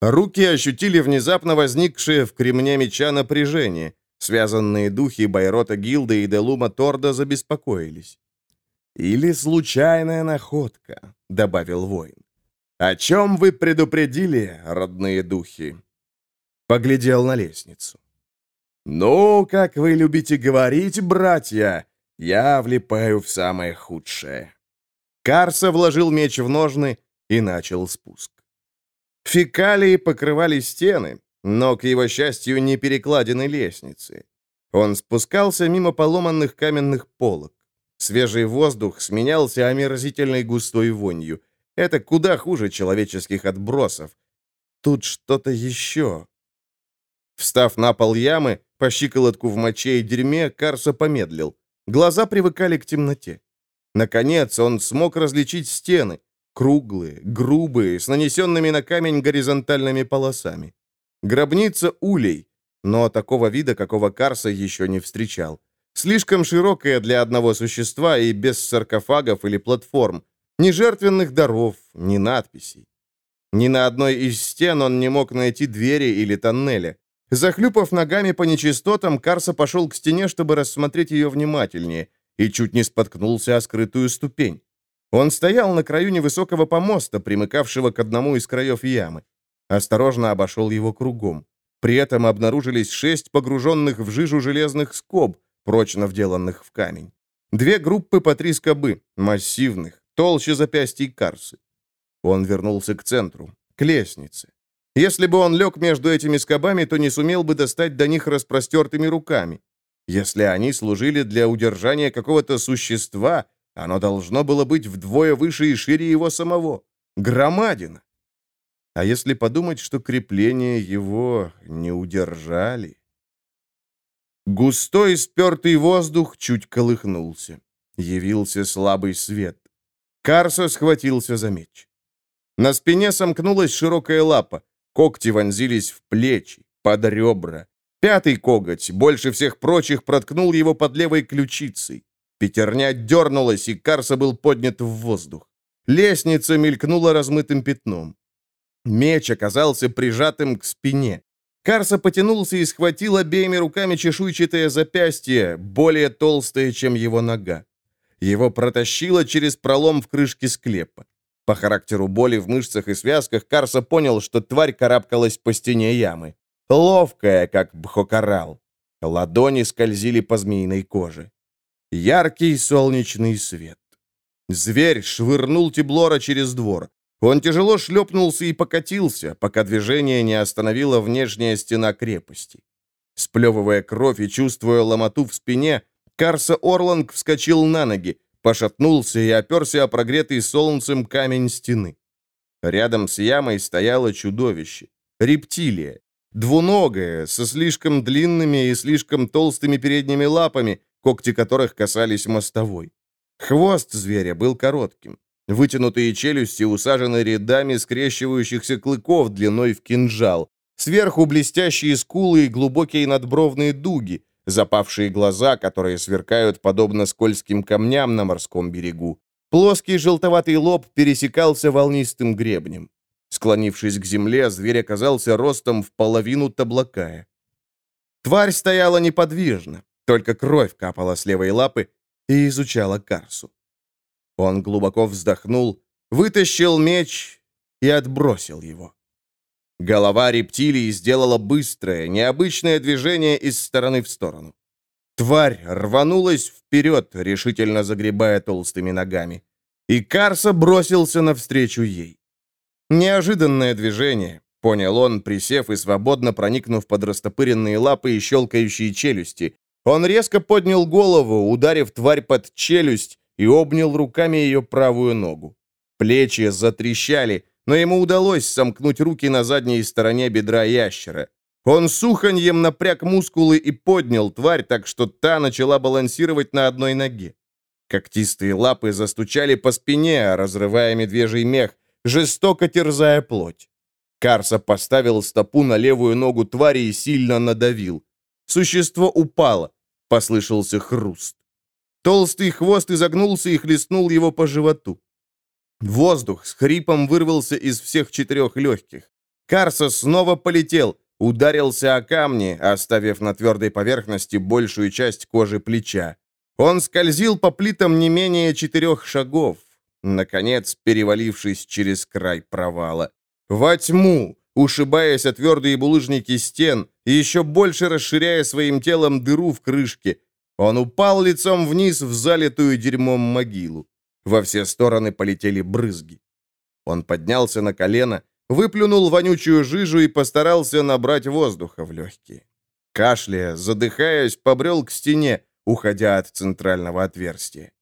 Руки ощутили внезапно возникшее в кремне меча напряжение. Связанные духи Байрота Гилда и Делума Торда забеспокоились. «Или случайная находка», — добавил воин. «О чем вы предупредили, родные духи?» Поглядел на лестницу. «Ну, как вы любите говорить, братья, я влипаю в самое худшее». Карса вложил меч в ножны и начал спуск. Фекалии покрывали стены, но, к его счастью, не перекладины лестницы. Он спускался мимо поломанных каменных полок. Свежий воздух сменялся омерзительной густой вонью. Это куда хуже человеческих отбросов. Тут что-то еще. Встав на пол ямы, по щиколотку в моче и дерьме, Карса помедлил. Глаза привыкали к темноте. Наконец он смог различить стены. Круглые, грубые, с нанесенными на камень горизонтальными полосами. Гробница улей, но такого вида, какого Карса еще не встречал. Слишком широкая для одного существа и без саркофагов или платформ. Ни жертвенных даров, ни надписей. Ни на одной из стен он не мог найти двери или тоннеля. Захлюпав ногами по нечистотам, Карса пошел к стене, чтобы рассмотреть ее внимательнее, и чуть не споткнулся о скрытую ступень. Он стоял на краю невысокого помоста, примыкавшего к одному из краев ямы. Осторожно обошел его кругом. При этом обнаружились шесть погруженных в жижу железных скоб, прочно вделанных в камень. Две группы по три скобы, массивных, толще запястий Карсы. Он вернулся к центру, к лестнице. Если бы он лег между этими скобами, то не сумел бы достать до них распростертыми руками. Если они служили для удержания какого-то существа, оно должно было быть вдвое выше и шире его самого. Громадина. А если подумать, что крепления его не удержали? Густой спертый воздух чуть колыхнулся. Явился слабый свет. Карса схватился за меч. На спине сомкнулась широкая лапа. Когти вонзились в плечи, под ребра. Пятый коготь, больше всех прочих, проткнул его под левой ключицей. Пятерня дернулась, и Карса был поднят в воздух. Лестница мелькнула размытым пятном. Меч оказался прижатым к спине. Карса потянулся и схватил обеими руками чешуйчатое запястье, более толстое, чем его нога. его протащило через пролом в крышке склепа. По характеру боли в мышцах и связках Карса понял, что тварь карабкалась по стене ямы. Ловкая, как бхокорал. Ладони скользили по змеиной коже. Яркий солнечный свет. Зверь швырнул Тиблора через двор. Он тяжело шлепнулся и покатился, пока движение не остановила внешняя стена крепости. Сплевывая кровь и чувствуя ломоту в спине, Карса Орланг вскочил на ноги, пошатнулся и оперся о прогретый солнцем камень стены. Рядом с ямой стояло чудовище. Рептилия. Двуногая, со слишком длинными и слишком толстыми передними лапами, когти которых касались мостовой. Хвост зверя был коротким. Вытянутые челюсти усажены рядами скрещивающихся клыков длиной в кинжал. Сверху блестящие скулы и глубокие надбровные дуги, запавшие глаза, которые сверкают подобно скользким камням на морском берегу. Плоский желтоватый лоб пересекался волнистым гребнем. Склонившись к земле, зверь оказался ростом в половину таблакая. Тварь стояла неподвижно, только кровь капала с левой лапы и изучала Карсу. Он глубоко вздохнул, вытащил меч и отбросил его. Голова рептилии сделала быстрое, необычное движение из стороны в сторону. Тварь рванулась вперед, решительно загребая толстыми ногами. И Карса бросился навстречу ей. Неожиданное движение, понял он, присев и свободно проникнув под растопыренные лапы и щелкающие челюсти. Он резко поднял голову, ударив тварь под челюсть, и обнял руками ее правую ногу. Плечи затрещали, но ему удалось сомкнуть руки на задней стороне бедра ящера. Он суханьем напряг мускулы и поднял тварь так, что та начала балансировать на одной ноге. Когтистые лапы застучали по спине, разрывая медвежий мех, жестоко терзая плоть. Карса поставил стопу на левую ногу твари и сильно надавил. Существо упало. Послышался хруст. Толстый хвост изогнулся и хлестнул его по животу. Воздух с хрипом вырвался из всех четырех легких. Карса снова полетел, ударился о камни, оставив на твердой поверхности большую часть кожи плеча. Он скользил по плитам не менее четырех шагов, наконец перевалившись через край провала. Во тьму, ушибаясь о твердые булыжники стен и еще больше расширяя своим телом дыру в крышке, он упал лицом вниз в залитую дерьмом могилу. Во все стороны полетели брызги. Он поднялся на колено, выплюнул вонючую жижу и постарался набрать воздуха в легкие. Кашляя, задыхаясь, побрел к стене, уходя от центрального отверстия.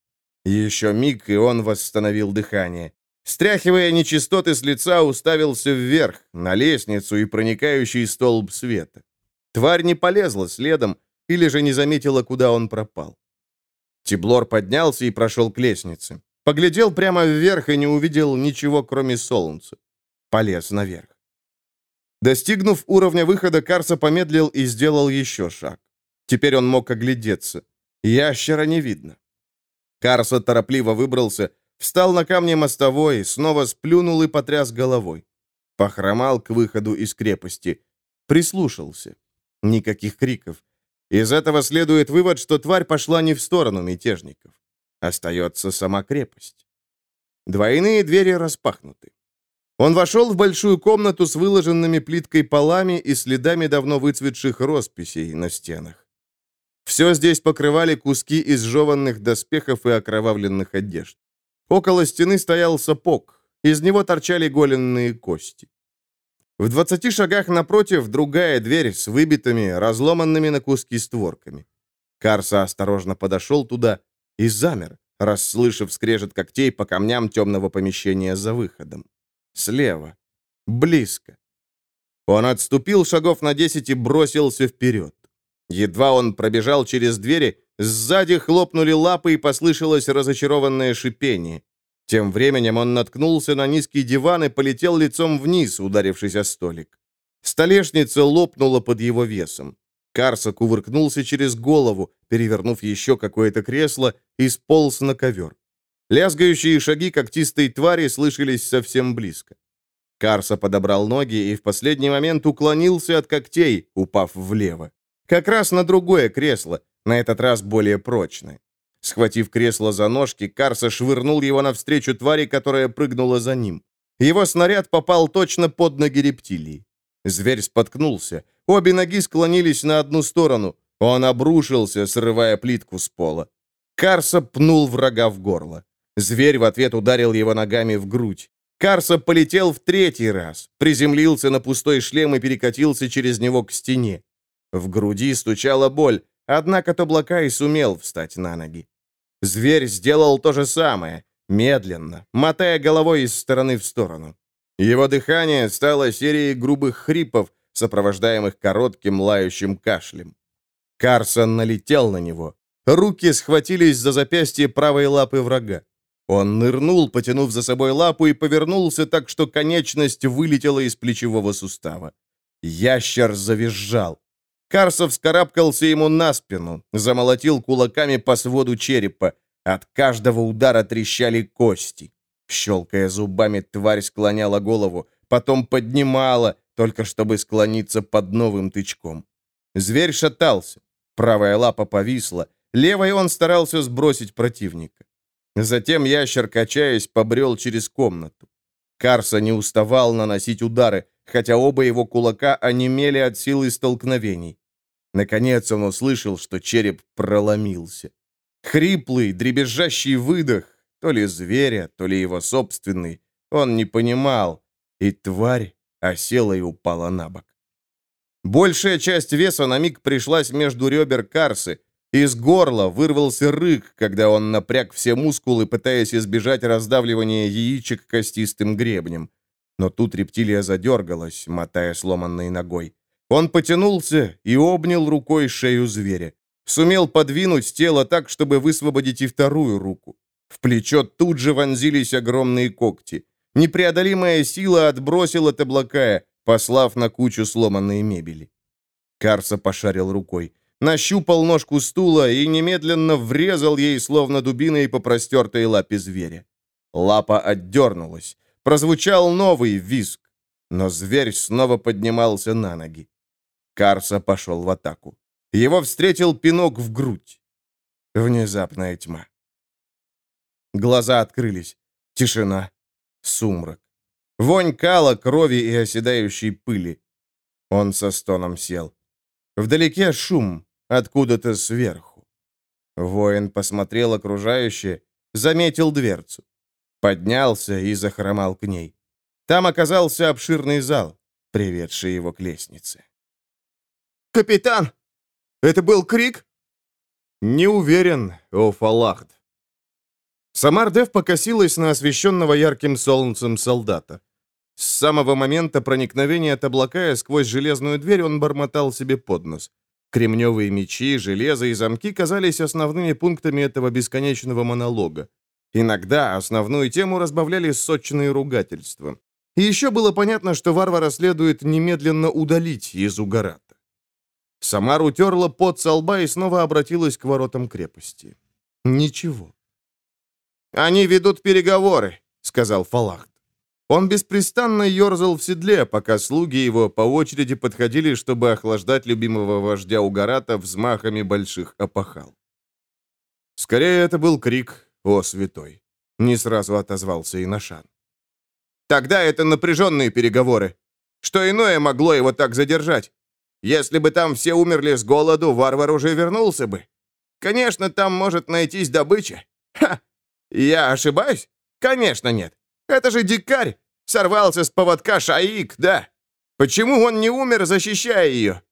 Еще миг, и он восстановил дыхание. Стряхивая нечистоты с лица, уставился вверх, на лестницу и проникающий столб света. Тварь не полезла следом, или же не заметила, куда он пропал. Тиблор поднялся и прошел к лестнице. Поглядел прямо вверх и не увидел ничего, кроме солнца. Полез наверх. Достигнув уровня выхода, Карса помедлил и сделал еще шаг. Теперь он мог оглядеться. Ящера не видно. Карса торопливо выбрался, встал на камне мостовой, снова сплюнул и потряс головой. Похромал к выходу из крепости. Прислушался. Никаких криков. Из этого следует вывод, что тварь пошла не в сторону мятежников. Остается сама крепость. Двойные двери распахнуты. Он вошел в большую комнату с выложенными плиткой полами и следами давно выцветших росписей на стенах. Все здесь покрывали куски изжеванных доспехов и окровавленных одежд. Около стены стоял сапог, из него торчали голенные кости. В двадцати шагах напротив другая дверь с выбитыми, разломанными на куски створками. Карса осторожно подошел туда и замер, расслышав скрежет когтей по камням темного помещения за выходом. Слева. Близко. Он отступил шагов на десять и бросился вперед. Едва он пробежал через двери, сзади хлопнули лапы и послышалось разочарованное шипение. Тем временем он наткнулся на низкий диван и полетел лицом вниз, ударившись о столик. Столешница лопнула под его весом. Карса кувыркнулся через голову, перевернув еще какое-то кресло, и сполз на ковер. Лязгающие шаги когтистой твари слышались совсем близко. Карса подобрал ноги и в последний момент уклонился от когтей, упав влево. Как раз на другое кресло, на этот раз более прочное. Схватив кресло за ножки, Карса швырнул его навстречу твари, которая прыгнула за ним. Его снаряд попал точно под ноги рептилии. Зверь споткнулся. Обе ноги склонились на одну сторону. Он обрушился, срывая плитку с пола. Карса пнул врага в горло. Зверь в ответ ударил его ногами в грудь. Карса полетел в третий раз, приземлился на пустой шлем и перекатился через него к стене. В груди стучала боль, однако Тоблака сумел встать на ноги. Зверь сделал то же самое, медленно, мотая головой из стороны в сторону. Его дыхание стало серией грубых хрипов, сопровождаемых коротким лающим кашлем. Карсон налетел на него. Руки схватились за запястье правой лапы врага. Он нырнул, потянув за собой лапу, и повернулся так, что конечность вылетела из плечевого сустава. Ящер завизжал. Карсов скарабкался ему на спину, замолотил кулаками по своду черепа. От каждого удара трещали кости. Щелкая зубами, тварь склоняла голову, потом поднимала, только чтобы склониться под новым тычком. Зверь шатался. Правая лапа повисла. Левой он старался сбросить противника. Затем ящер, качаясь, побрел через комнату. Карса не уставал наносить удары, хотя оба его кулака онемели от силы столкновений. Наконец он услышал, что череп проломился. Хриплый, дребезжащий выдох, то ли зверя, то ли его собственный, он не понимал, и тварь осела и упала на бок. Большая часть веса на миг пришлась между ребер Карсы, из горла вырвался рык, когда он напряг все мускулы, пытаясь избежать раздавливания яичек костистым гребнем. Но тут рептилия задергалась, мотая сломанной ногой. Он потянулся и обнял рукой шею зверя. Сумел подвинуть тело так, чтобы высвободить и вторую руку. В плечо тут же вонзились огромные когти. Непреодолимая сила отбросила Таблакая, послав на кучу сломанной мебели. Карса пошарил рукой нащупал ножку стула и немедленно врезал ей, словно дубиной, по простертой лапе зверя. Лапа отдернулась. Прозвучал новый визг, но зверь снова поднимался на ноги. Карса пошел в атаку. Его встретил пинок в грудь. Внезапная тьма. Глаза открылись. Тишина. Сумрак. Вонь кала, крови и оседающей пыли. Он со стоном сел. Вдалеке шум. Откуда-то сверху. Воин посмотрел окружающее, заметил дверцу. Поднялся и захромал к ней. Там оказался обширный зал, приведший его к лестнице. «Капитан! Это был крик?» «Не уверен, о Фалахд». Самардев покосилась на освещенного ярким солнцем солдата. С самого момента проникновения от облака сквозь железную дверь он бормотал себе под нос. Кремневые мечи, железо и замки казались основными пунктами этого бесконечного монолога. Иногда основную тему разбавляли сочные ругательства. И еще было понятно, что варвара следует немедленно удалить из Угарата. Самар утерла пот со лба и снова обратилась к воротам крепости. Ничего. «Они ведут переговоры», — сказал Фалахт. Он беспрестанно ерзал в седле, пока слуги его по очереди подходили, чтобы охлаждать любимого вождя Угарата взмахами больших опахал. Скорее, это был крик «О, святой!» Не сразу отозвался Иношан. «Тогда это напряженные переговоры. Что иное могло его так задержать? Если бы там все умерли с голоду, варвар уже вернулся бы. Конечно, там может найтись добыча. Ха! Я ошибаюсь? Конечно, нет. Это же дикарь! Сорвался с поводка Шаик, да? Почему он не умер, защищая ее?»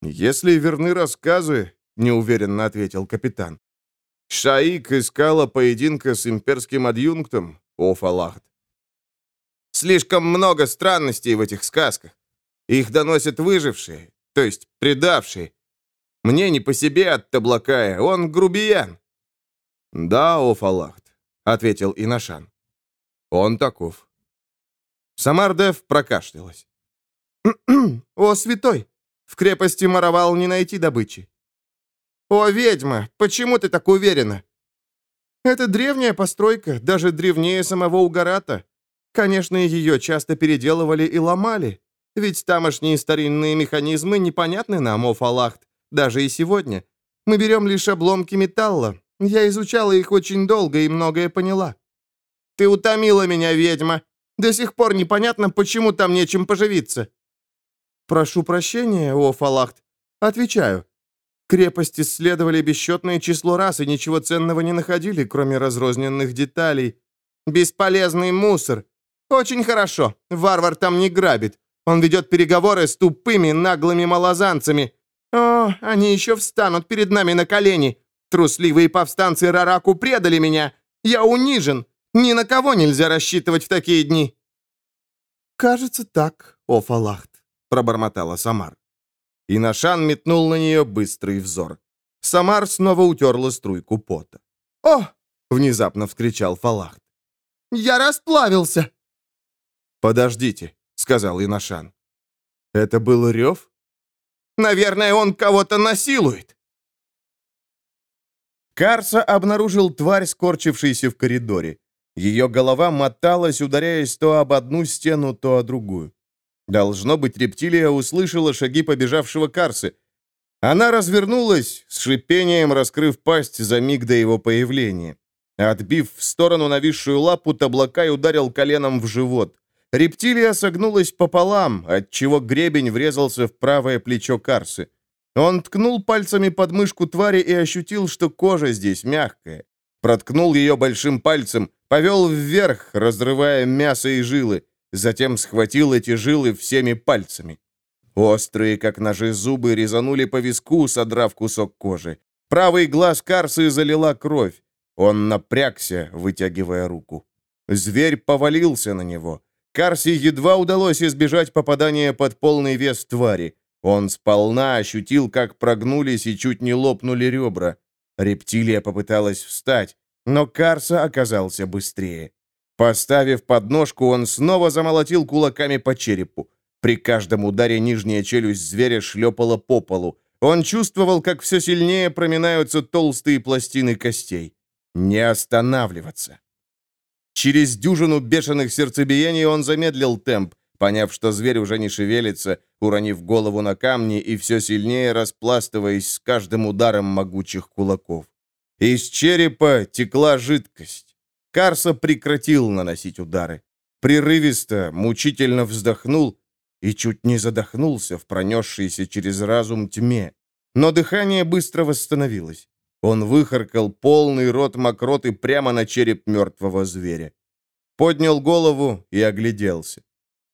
«Если верны рассказы», — неуверенно ответил капитан. «Шаик искала поединка с имперским адъюнктом, Офалахт». «Слишком много странностей в этих сказках. Их доносят выжившие, то есть предавшие. Мне не по себе от Таблакая, он грубиян». «Да, Офалахт», — ответил Инашан. Он таков. Самардев прокашлялась. «О, святой! В крепости Маравал не найти добычи». «О, ведьма! Почему ты так уверена?» «Это древняя постройка, даже древнее самого Угарата. Конечно, ее часто переделывали и ломали, ведь тамошние старинные механизмы непонятны нам, о Фалахт, даже и сегодня. Мы берем лишь обломки металла, Я изучала их очень долго и многое поняла. Ты утомила меня, ведьма. До сих пор непонятно, почему там нечем поживиться. Прошу прощения, о Фалахт. Отвечаю. Крепость исследовали бесчетное число раз и ничего ценного не находили, кроме разрозненных деталей. Бесполезный мусор. Очень хорошо. Варвар там не грабит. Он ведет переговоры с тупыми, наглыми малозанцами. О, они еще встанут перед нами на колени. Трусливые повстанцы Рараку предали меня. Я унижен. Ни на кого нельзя рассчитывать в такие дни». «Кажется так, о Фалахт», — пробормотала Самар. И Нашан метнул на нее быстрый взор. Самар снова утерла струйку пота. «О!» — внезапно вскричал Фалахт. «Я расплавился!» «Подождите», — сказал Инашан. «Это был рев?» «Наверное, он кого-то насилует!» Карса обнаружил тварь, скорчившейся в коридоре. Ее голова моталась, ударяясь то об одну стену, то о другую. Должно быть, рептилия услышала шаги побежавшего Карсы. Она развернулась, с шипением раскрыв пасть за миг до его появления. Отбив в сторону нависшую лапу, Таблакай ударил коленом в живот. Рептилия согнулась пополам, отчего гребень врезался в правое плечо Карсы. Он ткнул пальцами под мышку твари и ощутил, что кожа здесь мягкая. Проткнул ее большим пальцем, повел вверх, разрывая мясо и жилы. Затем схватил эти жилы всеми пальцами. Острые, как ножи, зубы резанули по виску, содрав кусок кожи. Правый глаз Карсы залила кровь. Он напрягся, вытягивая руку. Зверь повалился на него. Карси едва удалось избежать попадания под полный вес твари. Он сполна ощутил, как прогнулись и чуть не лопнули ребра. Рептилия попыталась встать, но Карса оказался быстрее. Поставив подножку, он снова замолотил кулаками по черепу. При каждом ударе нижняя челюсть зверя шлепала по полу. Он чувствовал, как все сильнее проминаются толстые пластины костей. Не останавливаться. Через дюжину бешеных сердцебиений он замедлил темп, поняв, что зверь уже не шевелится, уронив голову на камни и все сильнее распластываясь с каждым ударом могучих кулаков. Из черепа текла жидкость. Карса прекратил наносить удары. Прерывисто, мучительно вздохнул и чуть не задохнулся в пронесшейся через разум тьме. Но дыхание быстро восстановилось. Он выхаркал полный рот мокроты прямо на череп мертвого зверя. Поднял голову и огляделся.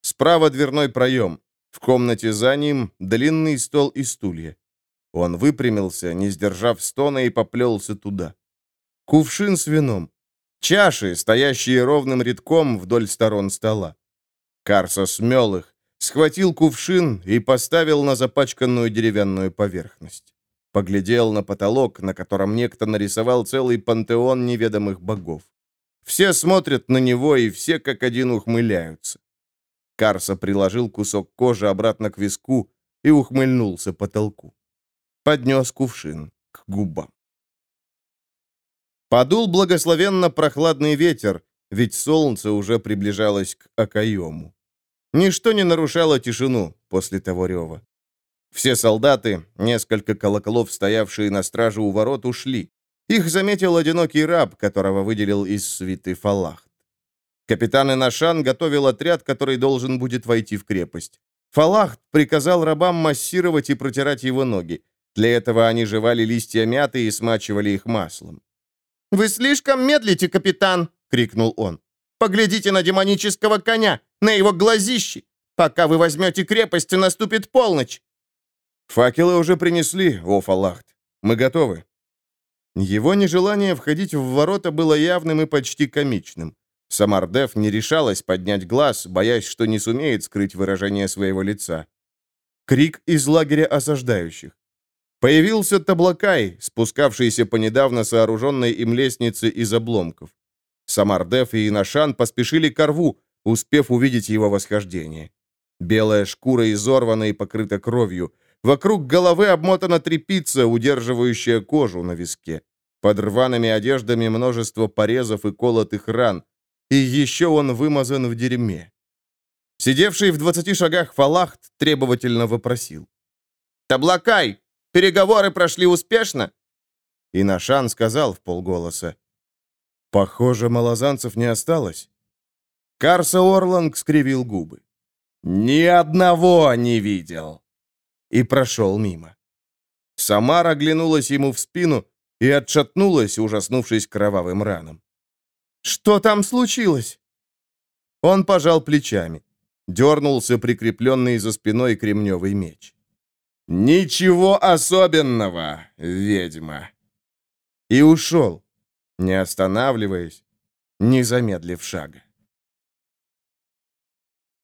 Справа дверной проем. В комнате за ним длинный стол и стулья. Он выпрямился, не сдержав стона, и поплелся туда. Кувшин с вином. Чаши, стоящие ровным рядком вдоль сторон стола. Карса смел их, схватил кувшин и поставил на запачканную деревянную поверхность. Поглядел на потолок, на котором некто нарисовал целый пантеон неведомых богов. Все смотрят на него, и все как один ухмыляются. Карса приложил кусок кожи обратно к виску и ухмыльнулся потолку. Поднес кувшин к губам. Подул благословенно прохладный ветер, ведь солнце уже приближалось к окоему. Ничто не нарушало тишину после того рева. Все солдаты, несколько колоколов, стоявшие на страже у ворот, ушли. Их заметил одинокий раб, которого выделил из свиты Фалахт. Капитан Инашан готовил отряд, который должен будет войти в крепость. Фалахт приказал рабам массировать и протирать его ноги. Для этого они жевали листья мяты и смачивали их маслом. «Вы слишком медлите, капитан!» — крикнул он. «Поглядите на демонического коня, на его глазищи! Пока вы возьмете крепость, наступит полночь!» «Факелы уже принесли, о Фалахт. Мы готовы». Его нежелание входить в ворота было явным и почти комичным. Самардев не решалась поднять глаз, боясь, что не сумеет скрыть выражение своего лица. Крик из лагеря осаждающих. Появился Таблакай, спускавшийся по недавно сооруженной им лестнице из обломков. Самардев и Инашан поспешили к рву, успев увидеть его восхождение. Белая шкура изорвана и покрыта кровью. Вокруг головы обмотана тряпица, удерживающая кожу на виске. Под рваными одеждами множество порезов и колотых ран. И еще он вымазан в дерьме. Сидевший в двадцати шагах Фалахт требовательно вопросил. «Таблакай, Переговоры прошли успешно?» и Нашан сказал в полголоса. «Похоже, малозанцев не осталось». Карса Орланг скривил губы. «Ни одного не видел!» И прошел мимо. Самара оглянулась ему в спину и отшатнулась, ужаснувшись кровавым ранам. «Что там случилось?» Он пожал плечами. Дернулся прикрепленный за спиной кремневый меч. «Ничего особенного, ведьма!» И ушел, не останавливаясь, не замедлив шага.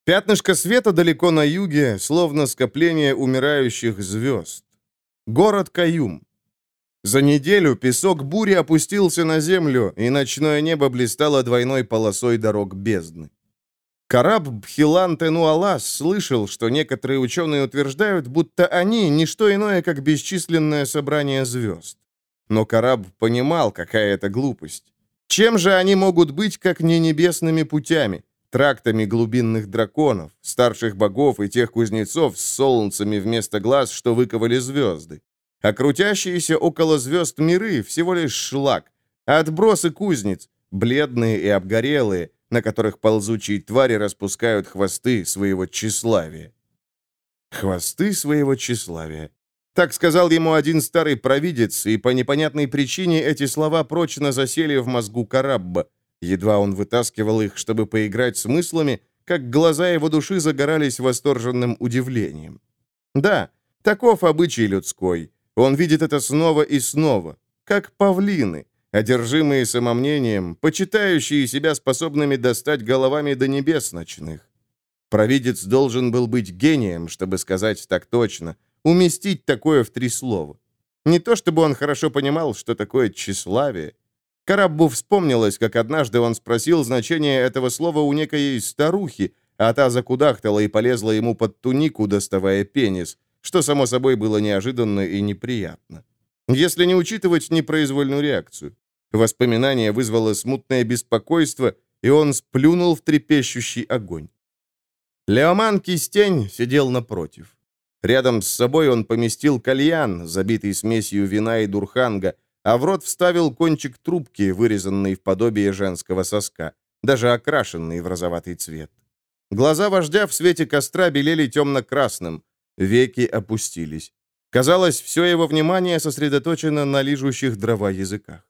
Пятнышко света далеко на юге, словно скопление умирающих звезд. Город Каюм. За неделю песок бури опустился на землю, и ночное небо блистало двойной полосой дорог бездны. Караб Бхилан Тенуалас слышал, что некоторые ученые утверждают, будто они — не что иное, как бесчисленное собрание звезд. Но Караб понимал, какая это глупость. Чем же они могут быть, как не небесными путями, трактами глубинных драконов, старших богов и тех кузнецов с солнцами вместо глаз, что выковали звезды? А крутящиеся около звезд миры всего лишь шлак, отбросы кузнец, бледные и обгорелые, на которых ползучие твари распускают хвосты своего тщеславия. Хвосты своего тщеславия. Так сказал ему один старый провидец, и по непонятной причине эти слова прочно засели в мозгу Карабба. Едва он вытаскивал их, чтобы поиграть с мыслями, как глаза его души загорались восторженным удивлением. Да, таков обычай людской. Он видит это снова и снова, как павлины, одержимые самомнением, почитающие себя способными достать головами до небес ночных. Провидец должен был быть гением, чтобы сказать так точно, уместить такое в три слова. Не то чтобы он хорошо понимал, что такое тщеславие. Караббу вспомнилось, как однажды он спросил значение этого слова у некой старухи, а та закудахтала и полезла ему под тунику, доставая пенис, что, само собой, было неожиданно и неприятно. Если не учитывать непроизвольную реакцию. Воспоминание вызвало смутное беспокойство, и он сплюнул в трепещущий огонь. Леоман Кистень сидел напротив. Рядом с собой он поместил кальян, забитый смесью вина и дурханга, а в рот вставил кончик трубки, вырезанный в подобие женского соска, даже окрашенный в розоватый цвет. Глаза вождя в свете костра белели темно-красным, веки опустились. Казалось, все его внимание сосредоточено на лижущих дрова языках.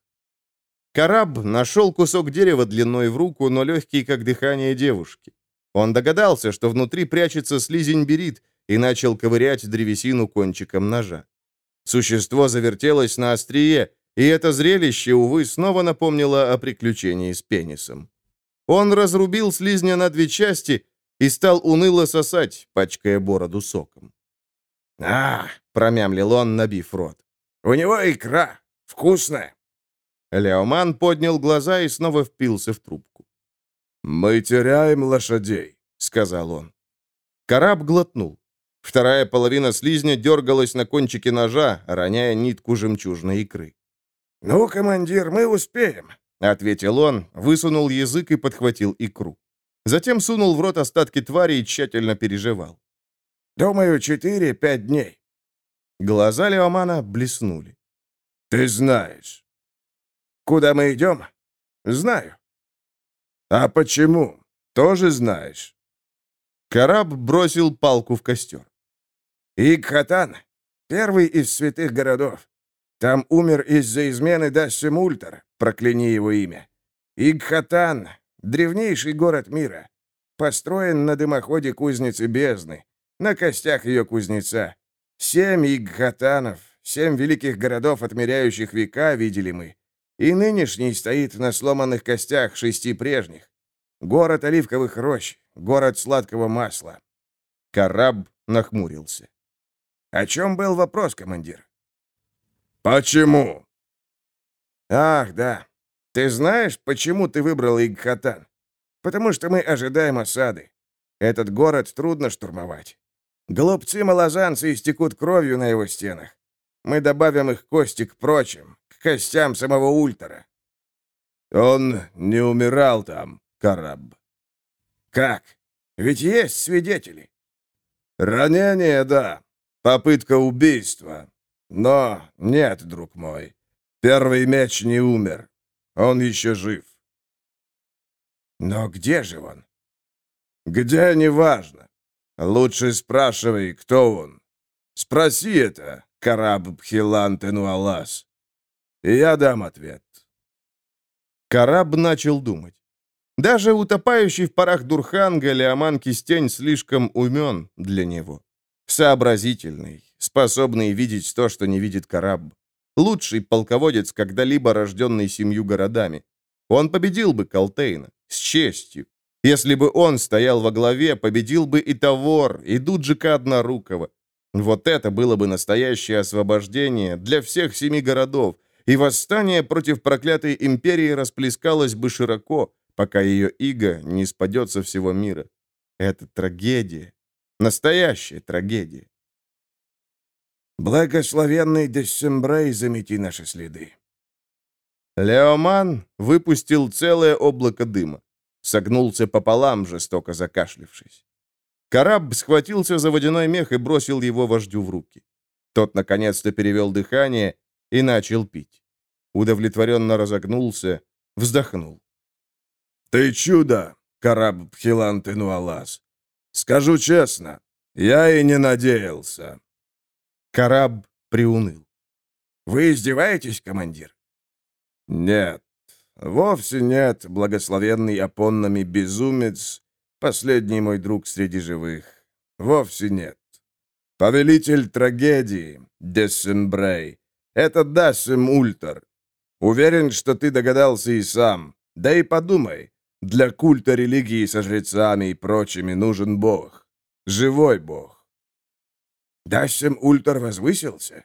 Караб нашел кусок дерева длиной в руку, но легкий, как дыхание девушки. Он догадался, что внутри прячется слизень берит, и начал ковырять древесину кончиком ножа. Существо завертелось на острие, и это зрелище, увы, снова напомнило о приключении с пенисом. Он разрубил слизня на две части и стал уныло сосать, пачкая бороду соком. «А!» — промямлил он, набив рот. «У него икра! Вкусная!» Леоман поднял глаза и снова впился в трубку. «Мы теряем лошадей», — сказал он. Караб глотнул. Вторая половина слизня дергалась на кончике ножа, роняя нитку жемчужной икры. «Ну, командир, мы успеем», — ответил он, высунул язык и подхватил икру. Затем сунул в рот остатки твари и тщательно переживал. «Думаю, четыре-пять дней». Глаза Леомана блеснули. «Ты знаешь». «Куда мы идем?» «Знаю». «А почему? Тоже знаешь?» Караб бросил палку в костер. Игхатан, первый из святых городов. Там умер из-за измены Дассим Ультар, прокляни его имя. Игхатан — древнейший город мира. Построен на дымоходе кузницы бездны, на костях ее кузнеца. Семь Игхатанов, семь великих городов, отмеряющих века, видели мы. И нынешний стоит на сломанных костях шести прежних. Город оливковых рощ, город сладкого масла. Караб нахмурился. О чем был вопрос, командир? Почему? Ах, да. Ты знаешь, почему ты выбрал Игхатан? Потому что мы ожидаем осады. Этот город трудно штурмовать. Глупцы-малозанцы истекут кровью на его стенах. Мы добавим их кости к прочим, к костям самого Ультара. Он не умирал там, Караб. Как? Ведь есть свидетели. Ранение, да. Попытка убийства. Но нет, друг мой. Первый меч не умер. Он еще жив. Но где же он? Где, неважно. Лучше спрашивай, кто он. Спроси это, Караб Бхилан Тенуалас. Я дам ответ. Караб начал думать. Даже утопающий в парах Дурханга Леоман Кистень слишком умен для него. Сообразительный, способный видеть то, что не видит Караб. Лучший полководец, когда-либо рожденный семью городами. Он победил бы Калтейна с честью. Если бы он стоял во главе, победил бы и Тавор, и Дуджика Однорукого. Вот это было бы настоящее освобождение для всех семи городов, и восстание против проклятой империи расплескалось бы широко, пока ее иго не спадет со всего мира. Это трагедия. Настоящая трагедия. Благословенный Дессембрей замети наши следы. Леоман выпустил целое облако дыма. Согнулся пополам, жестоко закашлившись. Караб схватился за водяной мех и бросил его вождю в руки. Тот наконец-то перевел дыхание и начал пить. Удовлетворенно разогнулся, вздохнул. «Ты чудо, Караб Пхилан Тенуалас. Скажу честно, я и не надеялся». Караб приуныл. «Вы издеваетесь, командир?» «Нет, вовсе нет, благословенный опоннами безумец, последний мой друг среди живых. Вовсе нет. Повелитель трагедии, Дессембрей, это Дассем Ультер. Уверен, что ты догадался и сам. Да и подумай, для культа религии со жрецами и прочими нужен Бог. Живой Бог. Дассем Ультер возвысился?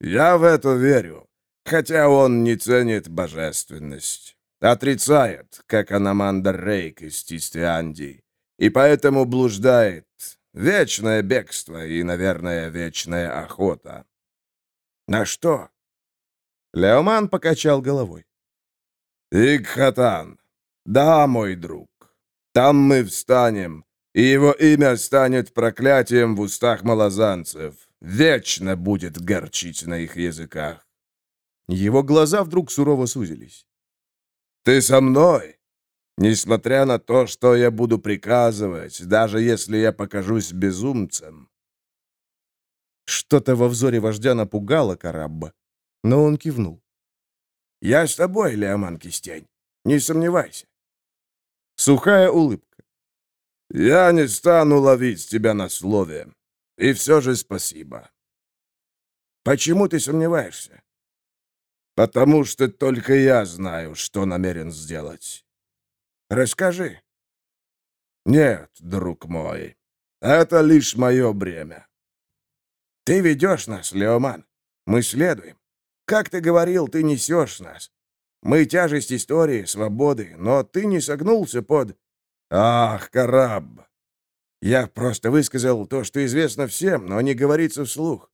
Я в это верю. Хотя он не ценит божественность. Отрицает, как Анаманда Рейк из Тистиандии. И поэтому блуждает. Вечное бегство и, наверное, вечная охота. На что? Леоман покачал головой. Игхатан. Да, мой друг. Там мы встанем, и его имя станет проклятием в устах малозанцев. Вечно будет горчить на их языках. Его глаза вдруг сурово сузились. «Ты со мной? Несмотря на то, что я буду приказывать, даже если я покажусь безумцем». Что-то во взоре вождя напугало Карабба, но он кивнул. «Я с тобой, Леоман Кистень, не сомневайся». Сухая улыбка. «Я не стану ловить тебя на слове. И все же спасибо». «Почему ты сомневаешься?» Потому что только я знаю, что намерен сделать. Расскажи. Нет, друг мой, это лишь мое бремя. Ты ведешь нас, Леоман. Мы следуем. Как ты говорил, ты несешь нас. Мы тяжесть истории, свободы, но ты не согнулся под... Ах, Караб! Я просто высказал то, что известно всем, но не говорится вслух.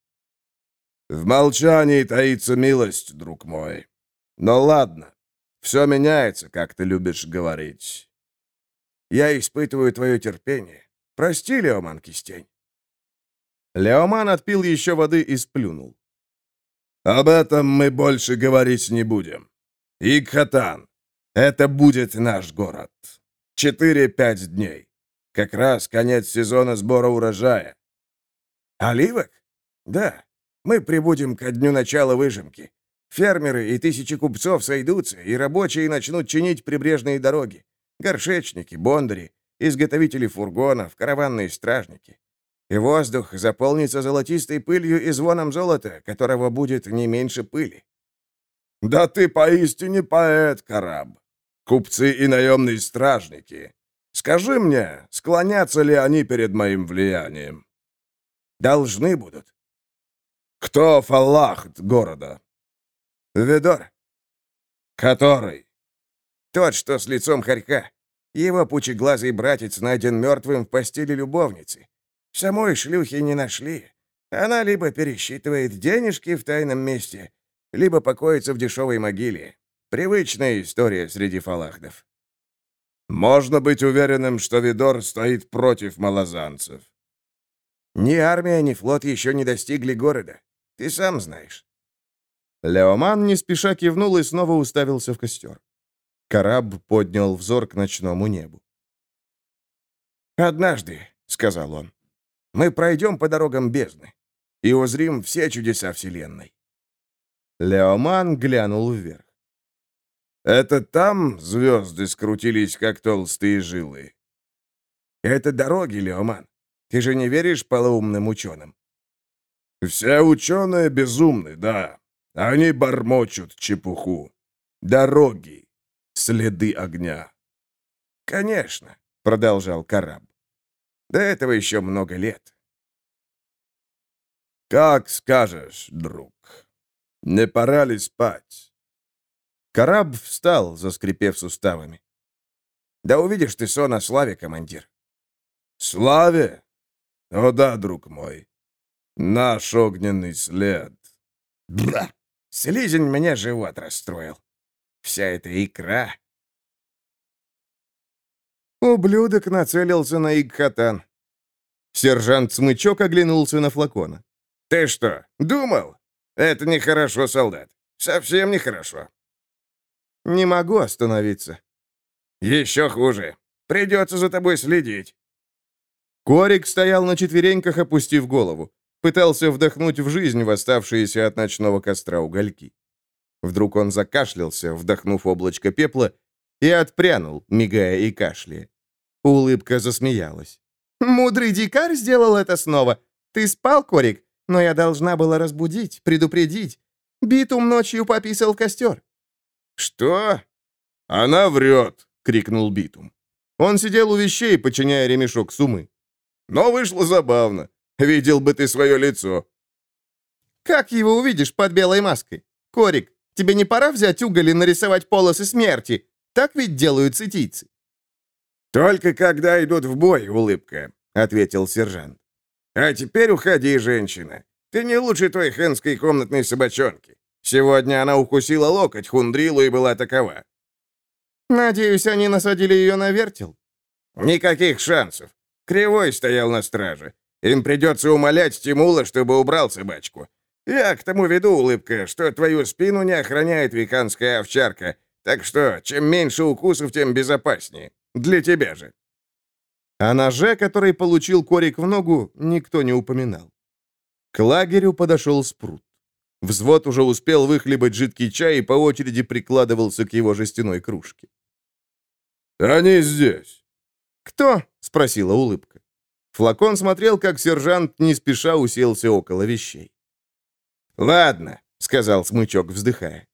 В молчании таится милость, друг мой. Но ладно, все меняется, как ты любишь говорить. Я испытываю твое терпение. Прости, Леоман Кистень. Леоман отпил еще воды и сплюнул. Об этом мы больше говорить не будем. Игхатан, это будет наш город. Четыре-пять дней. Как раз конец сезона сбора урожая. Оливок? Да. Мы прибудем ко дню начала выжимки. Фермеры и тысячи купцов сойдутся, и рабочие начнут чинить прибрежные дороги. Горшечники, бондари, изготовители фургонов, караванные стражники. И воздух заполнится золотистой пылью и звоном золота, которого будет не меньше пыли. Да ты поистине поэт, Караб. Купцы и наемные стражники. Скажи мне, склонятся ли они перед моим влиянием? Должны будут. Кто фалахт города? Ведор. Который? Тот, что с лицом хорька. Его пучеглазый братец найден мертвым в постели любовницы. Самой шлюхи не нашли. Она либо пересчитывает денежки в тайном месте, либо покоится в дешевой могиле. Привычная история среди фалахдов. Можно быть уверенным, что Видор стоит против малозанцев. Ни армия, ни флот еще не достигли города. Ты сам знаешь. Леоман не спеша кивнул и снова уставился в костер. Караб поднял взор к ночному небу. «Однажды», — сказал он, — «мы пройдем по дорогам бездны и узрим все чудеса Вселенной». Леоман глянул вверх. «Это там звезды скрутились, как толстые жилы?» «Это дороги, Леоман. Ты же не веришь полоумным ученым?» «Все ученые безумны, да. Они бормочут чепуху. Дороги, следы огня». «Конечно», — продолжал Караб. «До этого еще много лет». «Как скажешь, друг. Не пора ли спать?» Караб встал, заскрипев суставами. «Да увидишь ты сон о славе, командир». «Славе? О да, друг мой. Наш огненный след». «Бра! Слизень мне живот расстроил. Вся эта икра...» Ублюдок нацелился на Игхатан. Сержант Смычок оглянулся на флакона. «Ты что, думал? Это нехорошо, солдат. Совсем нехорошо». «Не могу остановиться». «Еще хуже. Придется за тобой следить». Корик стоял на четвереньках, опустив голову. Пытался вдохнуть в жизнь восставшиеся от ночного костра угольки. Вдруг он закашлялся, вдохнув облачко пепла, и отпрянул, мигая и кашляя. Улыбка засмеялась. «Мудрый дикарь сделал это снова. Ты спал, Корик, но я должна была разбудить, предупредить. Битум ночью пописал костер». «Что?» «Она врет!» — крикнул Битум. Он сидел у вещей, подчиняя ремешок сумы. «Но вышло забавно. Видел бы ты свое лицо». «Как его увидишь под белой маской? Корик, тебе не пора взять уголь и нарисовать полосы смерти? Так ведь делают цитийцы». «Только когда идут в бой, улыбка», — ответил сержант. «А теперь уходи, женщина. Ты не лучше той хенской комнатной собачонки. Сегодня она укусила локоть Хундрилу и была такова». «Надеюсь, они насадили ее на вертел?» «Никаких шансов. Кривой стоял на страже. Им придется умолять Тимула, чтобы убрал собачку. Я к тому веду, улыбка, что твою спину не охраняет веканская овчарка, так что, чем меньше укусов, тем безопаснее. Для тебя же». О ноже, который получил Корик в ногу, никто не упоминал. К лагерю подошел Спрут. Взвод уже успел выхлебать жидкий чай и по очереди прикладывался к его жестяной кружке. «Они здесь». «Кто?» — спросила улыбка. Флакон смотрел, как сержант не спеша уселся около вещей. «Ладно», — сказал Смычок, вздыхая.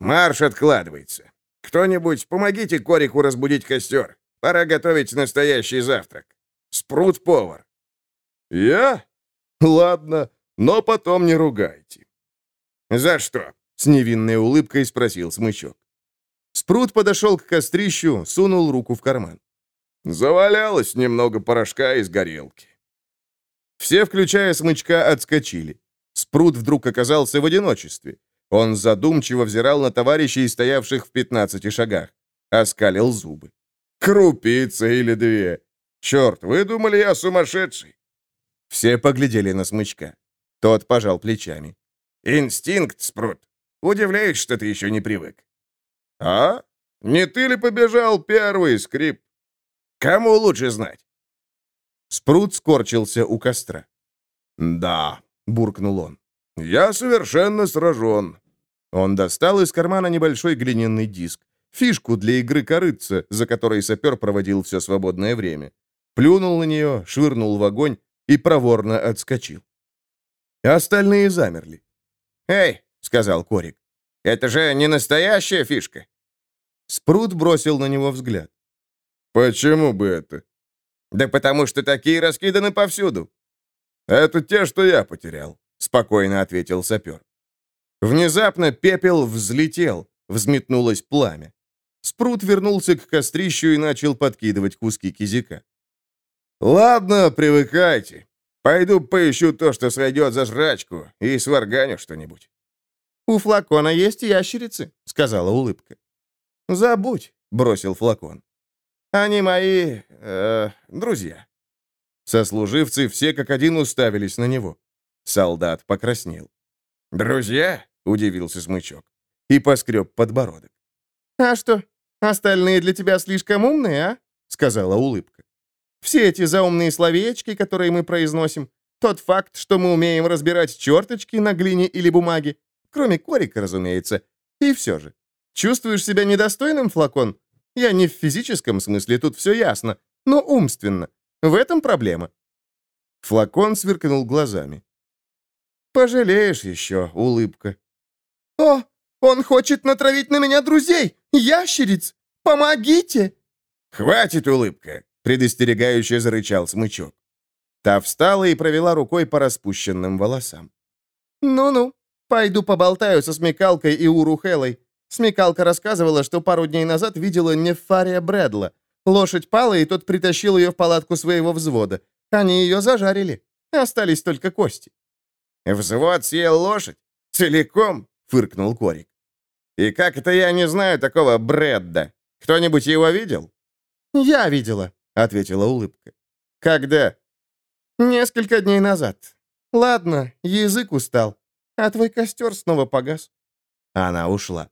«Марш откладывается. Кто-нибудь, помогите Корику разбудить костер. Пора готовить настоящий завтрак. Спрут-повар». «Я? Ладно, но потом не ругайте». «За что?» — с невинной улыбкой спросил Смычок. Спрут подошел к кострищу, сунул руку в карман. Завалялось немного порошка из горелки. Все, включая Смычка, отскочили. Спрут вдруг оказался в одиночестве. Он задумчиво взирал на товарищей, стоявших в 15 шагах. Оскалил зубы. «Крупица или две! Черт, вы думали, я сумасшедший?» Все поглядели на Смычка. Тот пожал плечами. «Инстинкт, Спрут. Удивляюсь, что ты еще не привык». «А? Не ты ли побежал первый, Скрип?» «Кому лучше знать?» Спрут скорчился у костра. «Да», — буркнул он. «Я совершенно сражен». Он достал из кармана небольшой глиняный диск, фишку для игры корыца, за которой сапер проводил все свободное время. Плюнул на нее, швырнул в огонь и проворно отскочил. Остальные замерли. «Эй!» — сказал Корик. «Это же не настоящая фишка!» Спрут бросил на него взгляд. «Почему бы это?» «Да потому что такие раскиданы повсюду». «Это те, что я потерял», — спокойно ответил сапер. Внезапно пепел взлетел, взметнулось пламя. Спрут вернулся к кострищу и начал подкидывать куски кизика. «Ладно, привыкайте. Пойду поищу то, что сойдет за жрачку, и сварганю что-нибудь». «У флакона есть ящерицы», — сказала улыбка. «Забудь», — бросил флакон. «Они мои... Э, друзья». Сослуживцы все как один уставились на него. Солдат покраснел. «Друзья?» — удивился смычок. И поскреб подбородок. «А что, остальные для тебя слишком умные, а?» — сказала улыбка. «Все эти заумные словечки, которые мы произносим, тот факт, что мы умеем разбирать черточки на глине или бумаге, кроме корика, разумеется, и все же. Чувствуешь себя недостойным, флакон? Я не в физическом смысле, тут все ясно, но умственно. В этом проблема». Флакон сверкнул глазами. «Пожалеешь еще, улыбка». «О, он хочет натравить на меня друзей! Ящериц! Помогите!» «Хватит, улыбка!» — предостерегающе зарычал смычок. Та встала и провела рукой по распущенным волосам. «Ну-ну, пойду поболтаю со Смекалкой и Уру Хеллой. Смекалка рассказывала, что пару дней назад видела Нефария Брэдла. Лошадь пала, и тот притащил ее в палатку своего взвода. Они ее зажарили. Остались только кости». «Взвод съел лошадь? Целиком?» — фыркнул Корик. «И как это я не знаю такого Брэдда? Кто-нибудь его видел?» «Я видела», — ответила улыбка. «Когда?» «Несколько дней назад. Ладно, язык устал. А твой костер снова погас». Она ушла.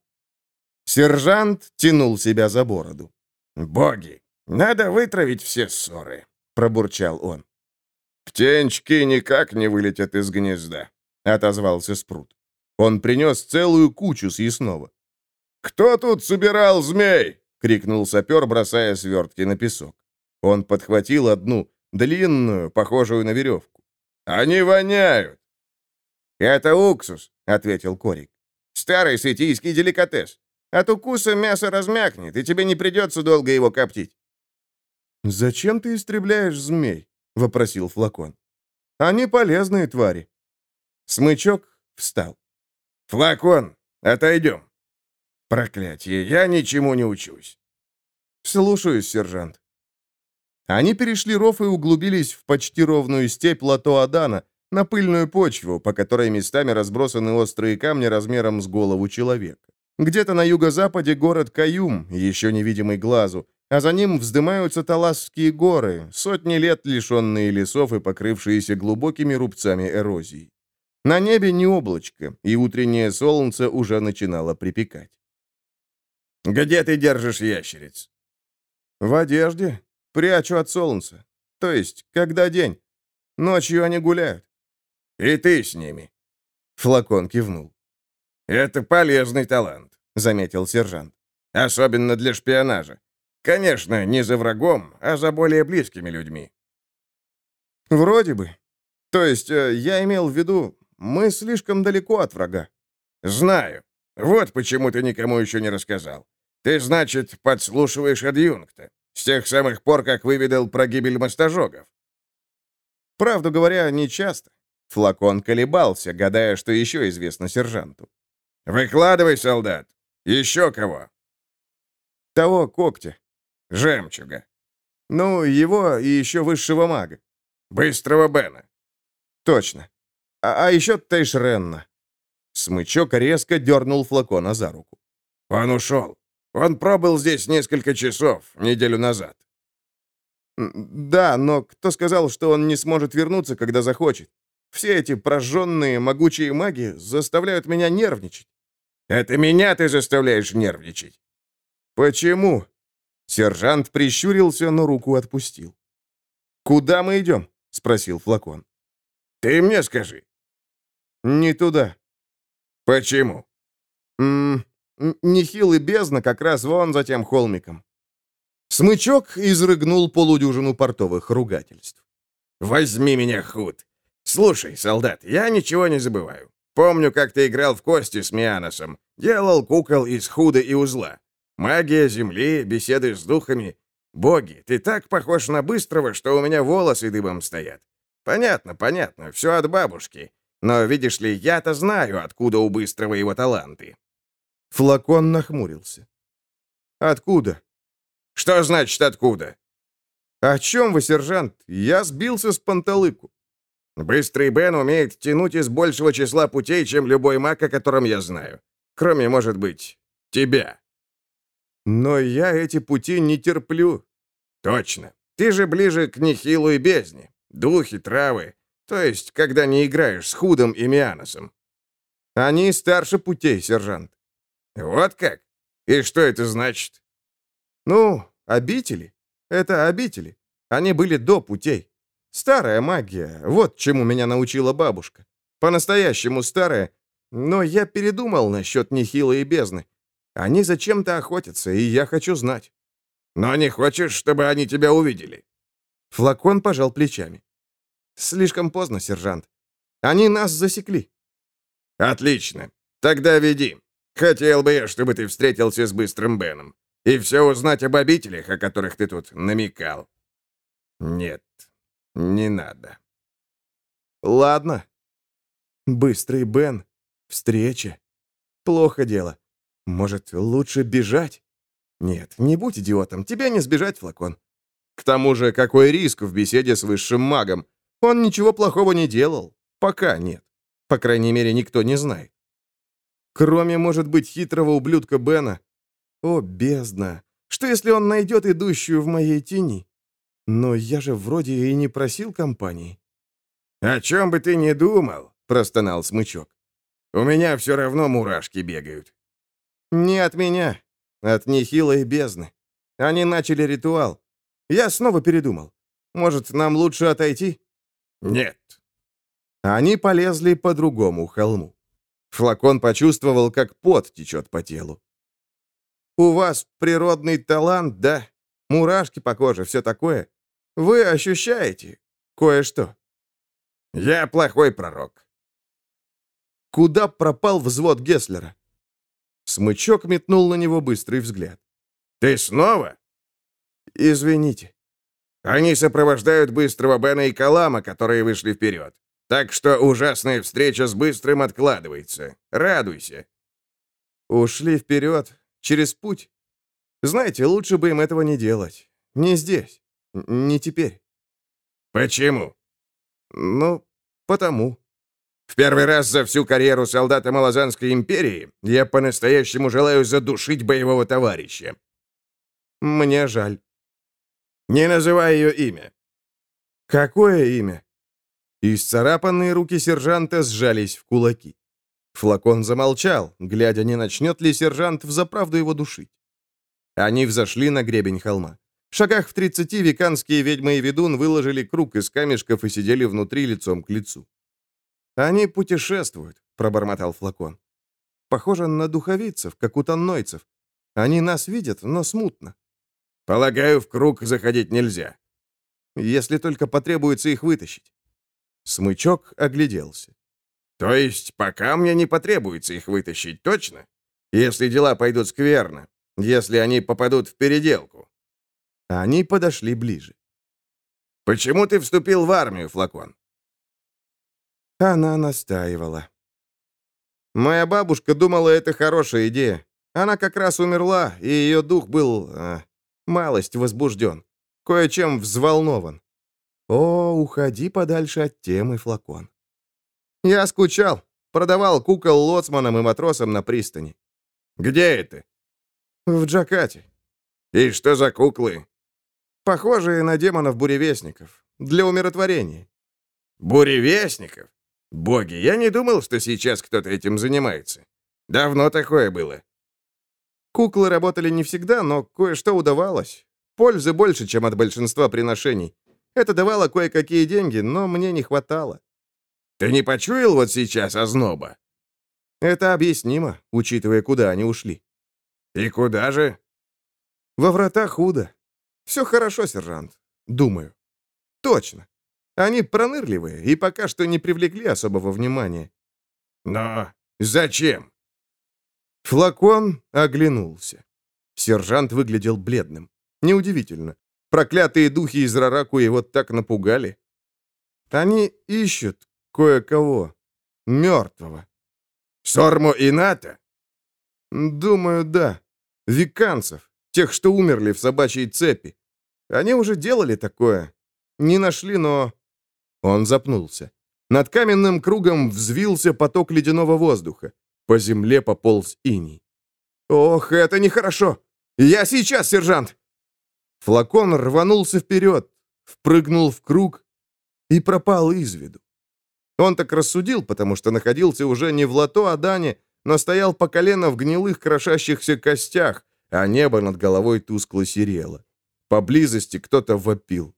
Сержант тянул себя за бороду. «Боги, надо вытравить все ссоры», — пробурчал он. «Птенчики никак не вылетят из гнезда», — отозвался Спрут. Он принес целую кучу съестного. «Кто тут собирал змей?» — крикнул сапер, бросая свертки на песок. Он подхватил одну, длинную, похожую на веревку. «Они воняют!» «Это уксус», — ответил Корик. «Старый светийский деликатес. От укуса мясо размякнет, и тебе не придется долго его коптить». «Зачем ты истребляешь змей?» — вопросил флакон. «Они полезные твари». Смычок встал. «Флакон, отойдем». «Проклятие, я ничему не учусь». «Слушаюсь, сержант». Они перешли ров и углубились в почти ровную степь лото Адана, на пыльную почву, по которой местами разбросаны острые камни размером с голову человека. Где-то на юго-западе город Каюм, еще невидимый глазу, а за ним вздымаются Таласские горы, сотни лет лишенные лесов и покрывшиеся глубокими рубцами эрозии. На небе не облачко, и утреннее солнце уже начинало припекать. «Где ты держишь ящериц?» «В одежде. Прячу от солнца. То есть, когда день. Ночью они гуляют». «И ты с ними?» Флакон кивнул. «Это полезный талант», — заметил сержант. «Особенно для шпионажа. Конечно, не за врагом, а за более близкими людьми». «Вроде бы. То есть, э, я имел в виду, мы слишком далеко от врага». «Знаю. Вот почему ты никому еще не рассказал. Ты, значит, подслушиваешь адъюнкта. С тех самых пор, как выведал про гибель мостожогов. Правду говоря, не часто. Флакон колебался, гадая, что еще известно сержанту. «Выкладывай, солдат! Еще кого?» «Того когтя». «Жемчуга». «Ну, его и еще высшего мага». «Быстрого Бена». «Точно. А, а еще Тейшренна». Смычок резко дернул флакона за руку. «Он ушел. Он пробыл здесь несколько часов, неделю назад». «Да, но кто сказал, что он не сможет вернуться, когда захочет? Все эти прожженные, могучие маги заставляют меня нервничать». «Это меня ты заставляешь нервничать». «Почему?» Сержант прищурился, но руку отпустил. «Куда мы идем?» — спросил флакон. «Ты мне скажи». «Не туда». «Почему?» «М -м, Нехил бездна как раз вон за тем холмиком». Смычок изрыгнул полудюжину портовых ругательств. «Возьми меня, худ! Слушай, солдат, я ничего не забываю. Помню, как ты играл в кости с Мианосом, делал кукол из худа и узла. Магия земли, беседы с духами. Боги, ты так похож на Быстрого, что у меня волосы дыбом стоят. Понятно, понятно, все от бабушки. Но, видишь ли, я-то знаю, откуда у Быстрого его таланты». Флакон нахмурился. «Откуда?» «Что значит откуда?» «О чем вы, сержант? Я сбился с панталыку». Быстрый Бен умеет тянуть из большего числа путей, чем любой маг, о котором я знаю. Кроме, может быть, тебя. Но я эти пути не терплю. Точно. Ты же ближе к Нехилу и бездне. Духи, травы. То есть, когда не играешь с Худом и Мианосом. Они старше путей, сержант. Вот как? И что это значит? Ну, обители. Это обители. Они были до путей. Старая магия. Вот чему меня научила бабушка. По-настоящему старая. Но я передумал насчет нехилой бездны. Они зачем-то охотятся, и я хочу знать. Но не хочешь, чтобы они тебя увидели?» Флакон пожал плечами. «Слишком поздно, сержант. Они нас засекли». «Отлично. Тогда веди. Хотел бы я, чтобы ты встретился с Быстрым Беном. И все узнать об обителях, о которых ты тут намекал». «Нет, не надо». «Ладно. Быстрый Бен. Встреча. Плохо дело. Может, лучше бежать? Нет, не будь идиотом, тебе не сбежать, флакон. К тому же, какой риск в беседе с высшим магом? Он ничего плохого не делал. Пока нет. По крайней мере, никто не знает. Кроме, может быть, хитрого ублюдка Бена. О, бездна! Что, если он найдет идущую в моей тени? Но я же вроде и не просил компании. «О чем бы ты ни думал», — простонал смычок. «У меня все равно мурашки бегают. «Не от меня. От нехилой бездны. Они начали ритуал. Я снова передумал. Может, нам лучше отойти?» «Нет». Они полезли по другому холму. Флакон почувствовал, как пот течет по телу. «У вас природный талант, да? Мурашки по коже, все такое. Вы ощущаете кое-что?» «Я плохой пророк». «Куда пропал взвод Гесслера?» Смычок метнул на него быстрый взгляд. «Ты снова?» «Извините». «Они сопровождают Быстрого Бена и Калама, которые вышли вперед. Так что ужасная встреча с Быстрым откладывается. Радуйся». «Ушли вперед, через путь. Знаете, лучше бы им этого не делать. Не здесь. Не теперь». «Почему?» «Ну, потому». В первый раз за всю карьеру солдата Малазанской империи я по-настоящему желаю задушить боевого товарища. Мне жаль. Не называй ее имя. Какое имя? Исцарапанные руки сержанта сжались в кулаки. Флакон замолчал, глядя, не начнет ли сержант взаправду его душить. Они взошли на гребень холма. В шагах в тридцати веканские ведьмы и ведун выложили круг из камешков и сидели внутри лицом к лицу. «Они путешествуют», — пробормотал флакон. «Похоже на духовицев, как у тоннойцев. Они нас видят, но смутно». «Полагаю, в круг заходить нельзя». «Если только потребуется их вытащить». Смычок огляделся. «То есть пока мне не потребуется их вытащить, точно? Если дела пойдут скверно, если они попадут в переделку». Они подошли ближе. «Почему ты вступил в армию, Флакон?» Она настаивала. Моя бабушка думала, это хорошая идея. Она как раз умерла, и ее дух был... Э, малость возбужден. Кое-чем взволнован. О, уходи подальше от темы, флакон. Я скучал. Продавал кукол лоцманам и матросам на пристани. Где это? В Джакате. И что за куклы? Похожие на демонов-буревестников. Для умиротворения. Буревестников? Боги, я не думал, что сейчас кто-то этим занимается. Давно такое было. Куклы работали не всегда, но кое-что удавалось. Пользы больше, чем от большинства приношений. Это давало кое-какие деньги, но мне не хватало. Ты не почуял вот сейчас озноба? Это объяснимо, учитывая, куда они ушли. И куда же? Во врата худо. Все хорошо, сержант. Думаю. Точно. Они пронырливые и пока что не привлекли особого внимания. Но зачем? Флакон оглянулся. Сержант выглядел бледным. Неудивительно. Проклятые духи из Рараку его так напугали. Они ищут кое-кого. Мертвого. Сорму и Ната? Думаю, да. Виканцев. Тех, что умерли в собачьей цепи. Они уже делали такое. Не нашли, но он запнулся. Над каменным кругом взвился поток ледяного воздуха. По земле пополз иней. «Ох, это нехорошо! Я сейчас, сержант!» Флакон рванулся вперед, впрыгнул в круг и пропал из виду. Он так рассудил, потому что находился уже не в лото Адане, но стоял по колено в гнилых крошащихся костях, а небо над головой тускло серело. Поблизости кто-то вопил.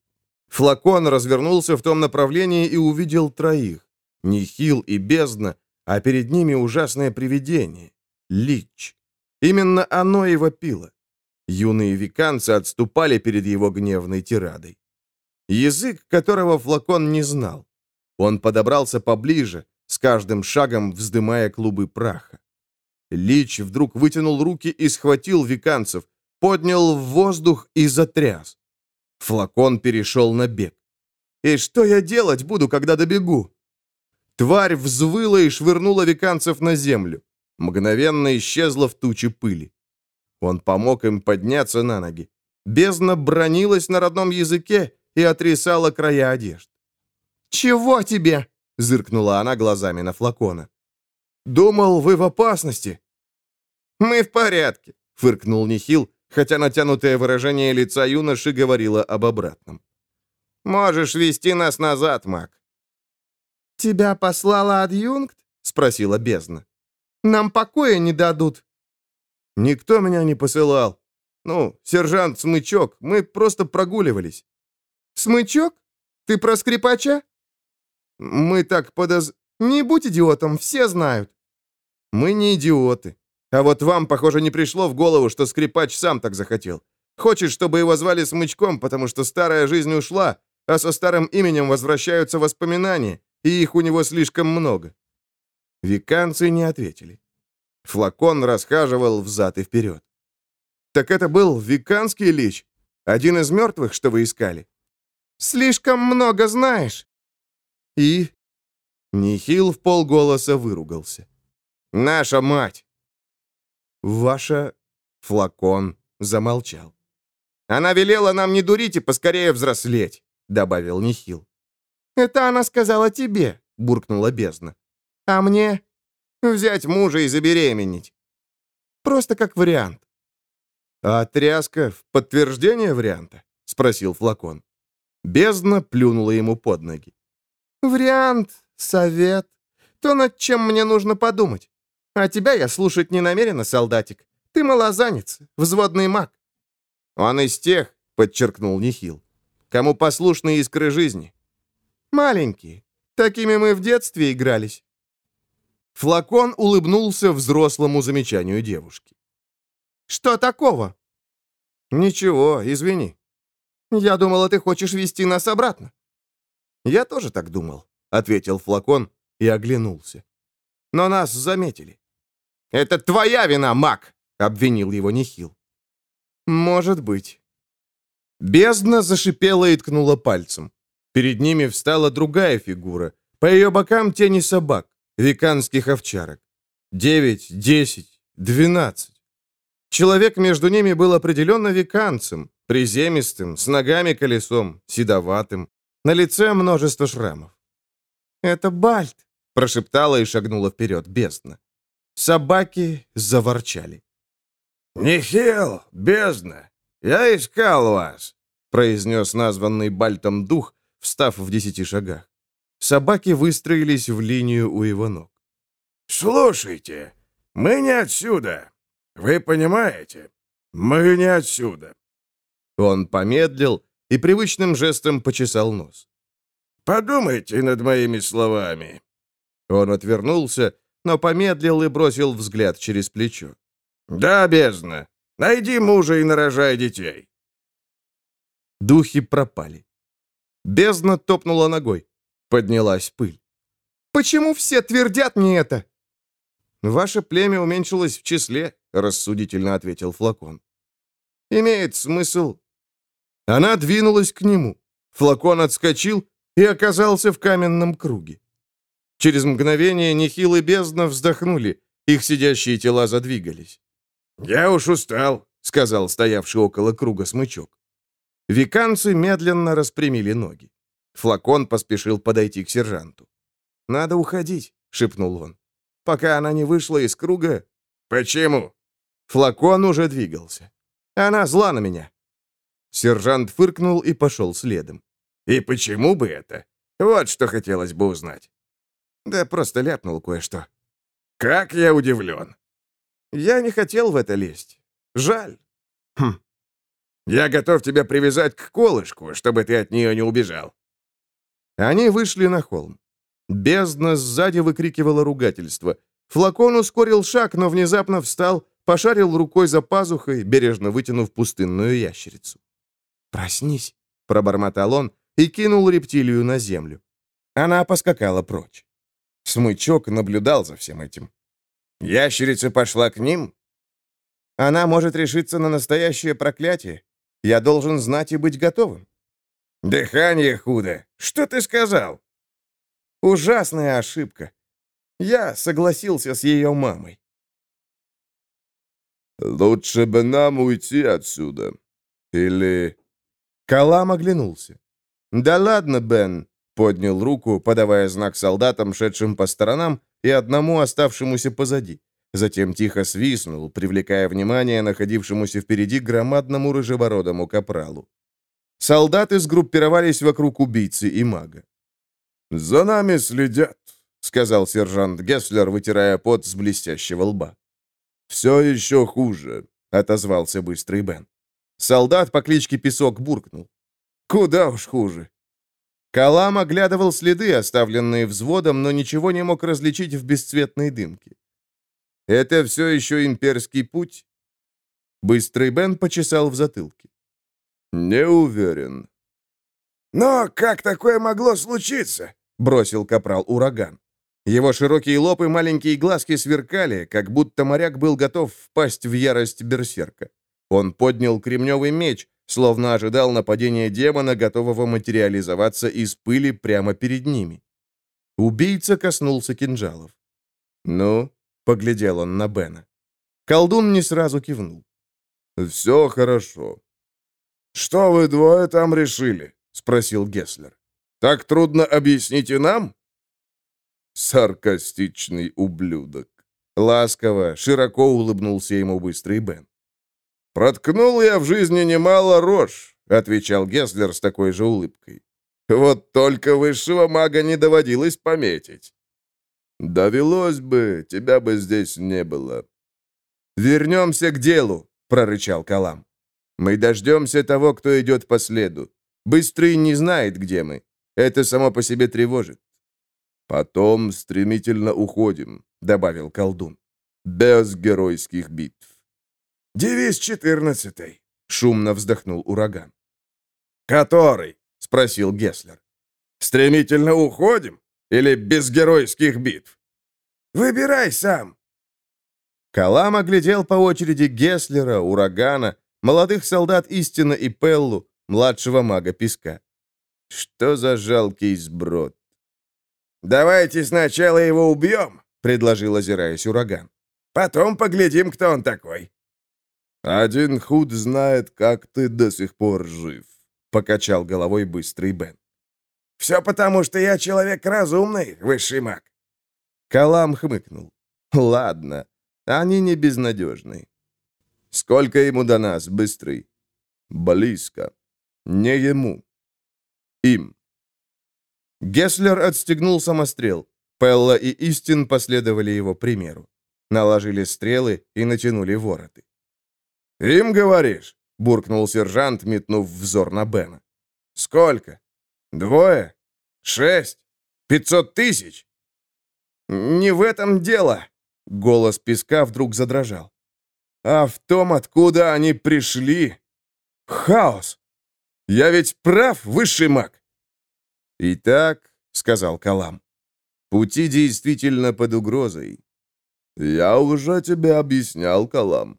Флакон развернулся в том направлении и увидел троих. Нихил и бездна, а перед ними ужасное привидение — Лич. Именно оно и вопило. Юные виканцы отступали перед его гневной тирадой. Язык, которого флакон не знал. Он подобрался поближе, с каждым шагом вздымая клубы праха. Лич вдруг вытянул руки и схватил виканцев, поднял в воздух и затряс. Флакон перешел на бег. «И что я делать буду, когда добегу?» Тварь взвыла и швырнула виканцев на землю. Мгновенно исчезла в туче пыли. Он помог им подняться на ноги. Бездна бронилась на родном языке и отрисала края одежд. «Чего тебе?» — зыркнула она глазами на флакона. «Думал, вы в опасности». «Мы в порядке», — фыркнул Нихил, хотя натянутое выражение лица юноши говорило об обратном. «Можешь вести нас назад, маг». «Тебя послала адъюнкт?» — спросила бездна. «Нам покоя не дадут». «Никто меня не посылал. Ну, сержант Смычок, мы просто прогуливались». «Смычок? Ты про скрипача?» «Мы так подоз...» «Не будь идиотом, все знают». «Мы не идиоты. А вот вам, похоже, не пришло в голову, что скрипач сам так захотел. Хочет, чтобы его звали Смычком, потому что старая жизнь ушла, а со старым именем возвращаются воспоминания, и их у него слишком много». Виканцы не ответили. Флакон расхаживал взад и вперед. «Так это был виканский лич? Один из мертвых, что вы искали?» «Слишком много знаешь». «И?» Нихил в полголоса выругался. «Наша мать!» «Ваша...» Флакон замолчал. «Она велела нам не дурить и поскорее взрослеть», — добавил Нихил. «Это она сказала тебе», — буркнула бездна. «А мне взять мужа и забеременеть. Просто как вариант». «А тряска в подтверждение варианта?» — спросил Флакон. Бездна плюнула ему под ноги. «Вариант, совет, то, над чем мне нужно подумать. А тебя я слушать не намерена, солдатик. Ты малозанец, взводный маг». «Он из тех», — подчеркнул Нихил, «кому послушны искры жизни». «Маленькие. Такими мы в детстве игрались». Флакон улыбнулся взрослому замечанию девушки. «Что такого?» «Ничего, извини». «Я думала, ты хочешь вести нас обратно». «Я тоже так думал», — ответил Флакон и оглянулся. «Но нас заметили». «Это твоя вина, маг!» — обвинил его Нихил. «Может быть». Бездна зашипела и ткнула пальцем. Перед ними встала другая фигура. По ее бокам тени собак, веканских овчарок. Девять, десять, двенадцать. Человек между ними был определенно веканцем, приземистым, с ногами колесом, седоватым. На лице множество шрамов. «Это Бальт», — прошептала и шагнула вперед бездна. Собаки заворчали. «Нихил, бездна, я искал вас», — произнес названный Бальтом дух, встав в десяти шагах. Собаки выстроились в линию у его ног. «Слушайте, мы не отсюда. Вы понимаете? Мы не отсюда». Он помедлил и привычным жестом почесал нос. «Подумайте над моими словами». Он отвернулся, но помедлил и бросил взгляд через плечо. «Да, бездна. Найди мужа и нарожай детей». Духи пропали. Бездна топнула ногой. Поднялась пыль. «Почему все твердят мне это?» «Ваше племя уменьшилось в числе», — рассудительно ответил флакон. «Имеет смысл». Она двинулась к нему. Флакон отскочил и оказался в каменном круге. Через мгновение Нехил и бездна вздохнули, их сидящие тела задвигались. «Я уж устал», — сказал стоявший около круга смычок. Виканцы медленно распрямили ноги. Флакон поспешил подойти к сержанту. «Надо уходить», — шепнул он. «Пока она не вышла из круга...» «Почему?» Флакон уже двигался. «Она зла на меня». Сержант фыркнул и пошел следом. «И почему бы это? Вот что хотелось бы узнать». Да просто ляпнул кое-что. Как я удивлен. Я не хотел в это лезть. Жаль. Хм. Я готов тебя привязать к колышку, чтобы ты от нее не убежал. Они вышли на холм. Бездна сзади выкрикивала ругательство. Флакон ускорил шаг, но внезапно встал, пошарил рукой за пазухой, бережно вытянув пустынную ящерицу. «Проснись», — пробормотал он и кинул рептилию на землю. Она поскакала прочь. Смычок наблюдал за всем этим. «Ящерица пошла к ним?» «Она может решиться на настоящее проклятие. Я должен знать и быть готовым». «Дыхание худо. Что ты сказал?» «Ужасная ошибка. Я согласился с ее мамой». «Лучше бы нам уйти отсюда. Или...» Калам оглянулся. «Да ладно, Бен», — поднял руку, подавая знак солдатам, шедшим по сторонам, и одному оставшемуся позади. Затем тихо свистнул, привлекая внимание находившемуся впереди громадному рыжебородому капралу. Солдаты сгруппировались вокруг убийцы и мага. «За нами следят», — сказал сержант Гесслер, вытирая пот с блестящего лба. «Все еще хуже», — отозвался быстрый Бен. Солдат по кличке Песок буркнул. «Куда уж хуже». Калам оглядывал следы, оставленные взводом, но ничего не мог различить в бесцветной дымке. «Это все еще имперский путь?» Быстрый Бен почесал в затылке. «Не уверен». «Но как такое могло случиться?» — бросил капрал ураган. Его широкие лоб и маленькие глазки сверкали, как будто моряк был готов впасть в ярость берсерка. Он поднял кремневый меч, словно ожидал нападения демона, готового материализоваться из пыли прямо перед ними. Убийца коснулся кинжалов. «Ну?» — поглядел он на Бена. Колдун не сразу кивнул. «Все хорошо». «Что вы двое там решили?» — спросил Гесслер. «Так трудно объяснить и нам?» «Саркастичный ублюдок». Ласково, широко улыбнулся ему быстрый Бен. «Проткнул я в жизни немало рож», — отвечал Геслер с такой же улыбкой. «Вот только высшего мага не доводилось пометить». «Довелось бы, тебя бы здесь не было». «Вернемся к делу», — прорычал Калам. «Мы дождемся того, кто идет по следу. Быстрый не знает, где мы. Это само по себе тревожит». «Потом стремительно уходим», — добавил колдун. «Без геройских битв». «Девиз четырнадцатый», — шумно вздохнул ураган. «Который?» — спросил Гесслер. «Стремительно уходим? Или без геройских битв?» «Выбирай сам». Калам оглядел по очереди Гесслера, урагана, молодых солдат Истина и Пеллу, младшего мага Песка. Что за жалкий сброд? «Давайте сначала его убьем», — предложил, озираясь ураган. «Потом поглядим, кто он такой». «Один худ знает, как ты до сих пор жив», — покачал головой быстрый Бен. «Все потому, что я человек разумный, высший маг». Калам хмыкнул. «Ладно, они не безнадежны. Сколько ему до нас, быстрый?» «Близко. Не ему. Им». Гесслер отстегнул самострел. Пелла и Истин последовали его примеру. Наложили стрелы и натянули вороты. «Им говоришь?» — буркнул сержант, метнув взор на Бена. «Сколько? Двое? Шесть? Пятьсот тысяч?» «Не в этом дело!» — голос песка вдруг задрожал. «А в том, откуда они пришли. Хаос! Я ведь прав, высший маг!» «Итак», — сказал Калам, — «пути действительно под угрозой». «Я уже тебе объяснял, Калам.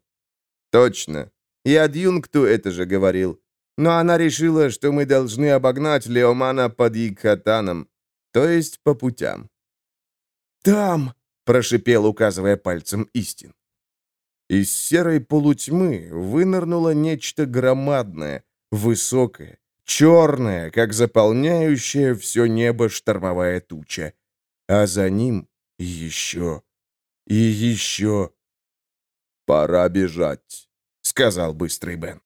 «Точно. И адъюнкту это же говорил. Но она решила, что мы должны обогнать Леомана под Игхатаном, то есть по путям». «Там!» — прошипел, указывая пальцем истин. Из серой полутьмы вынырнуло нечто громадное, высокое, черное, как заполняющая все небо штормовая туча. А за ним еще и еще «Пора бежать», — сказал быстрый Бен.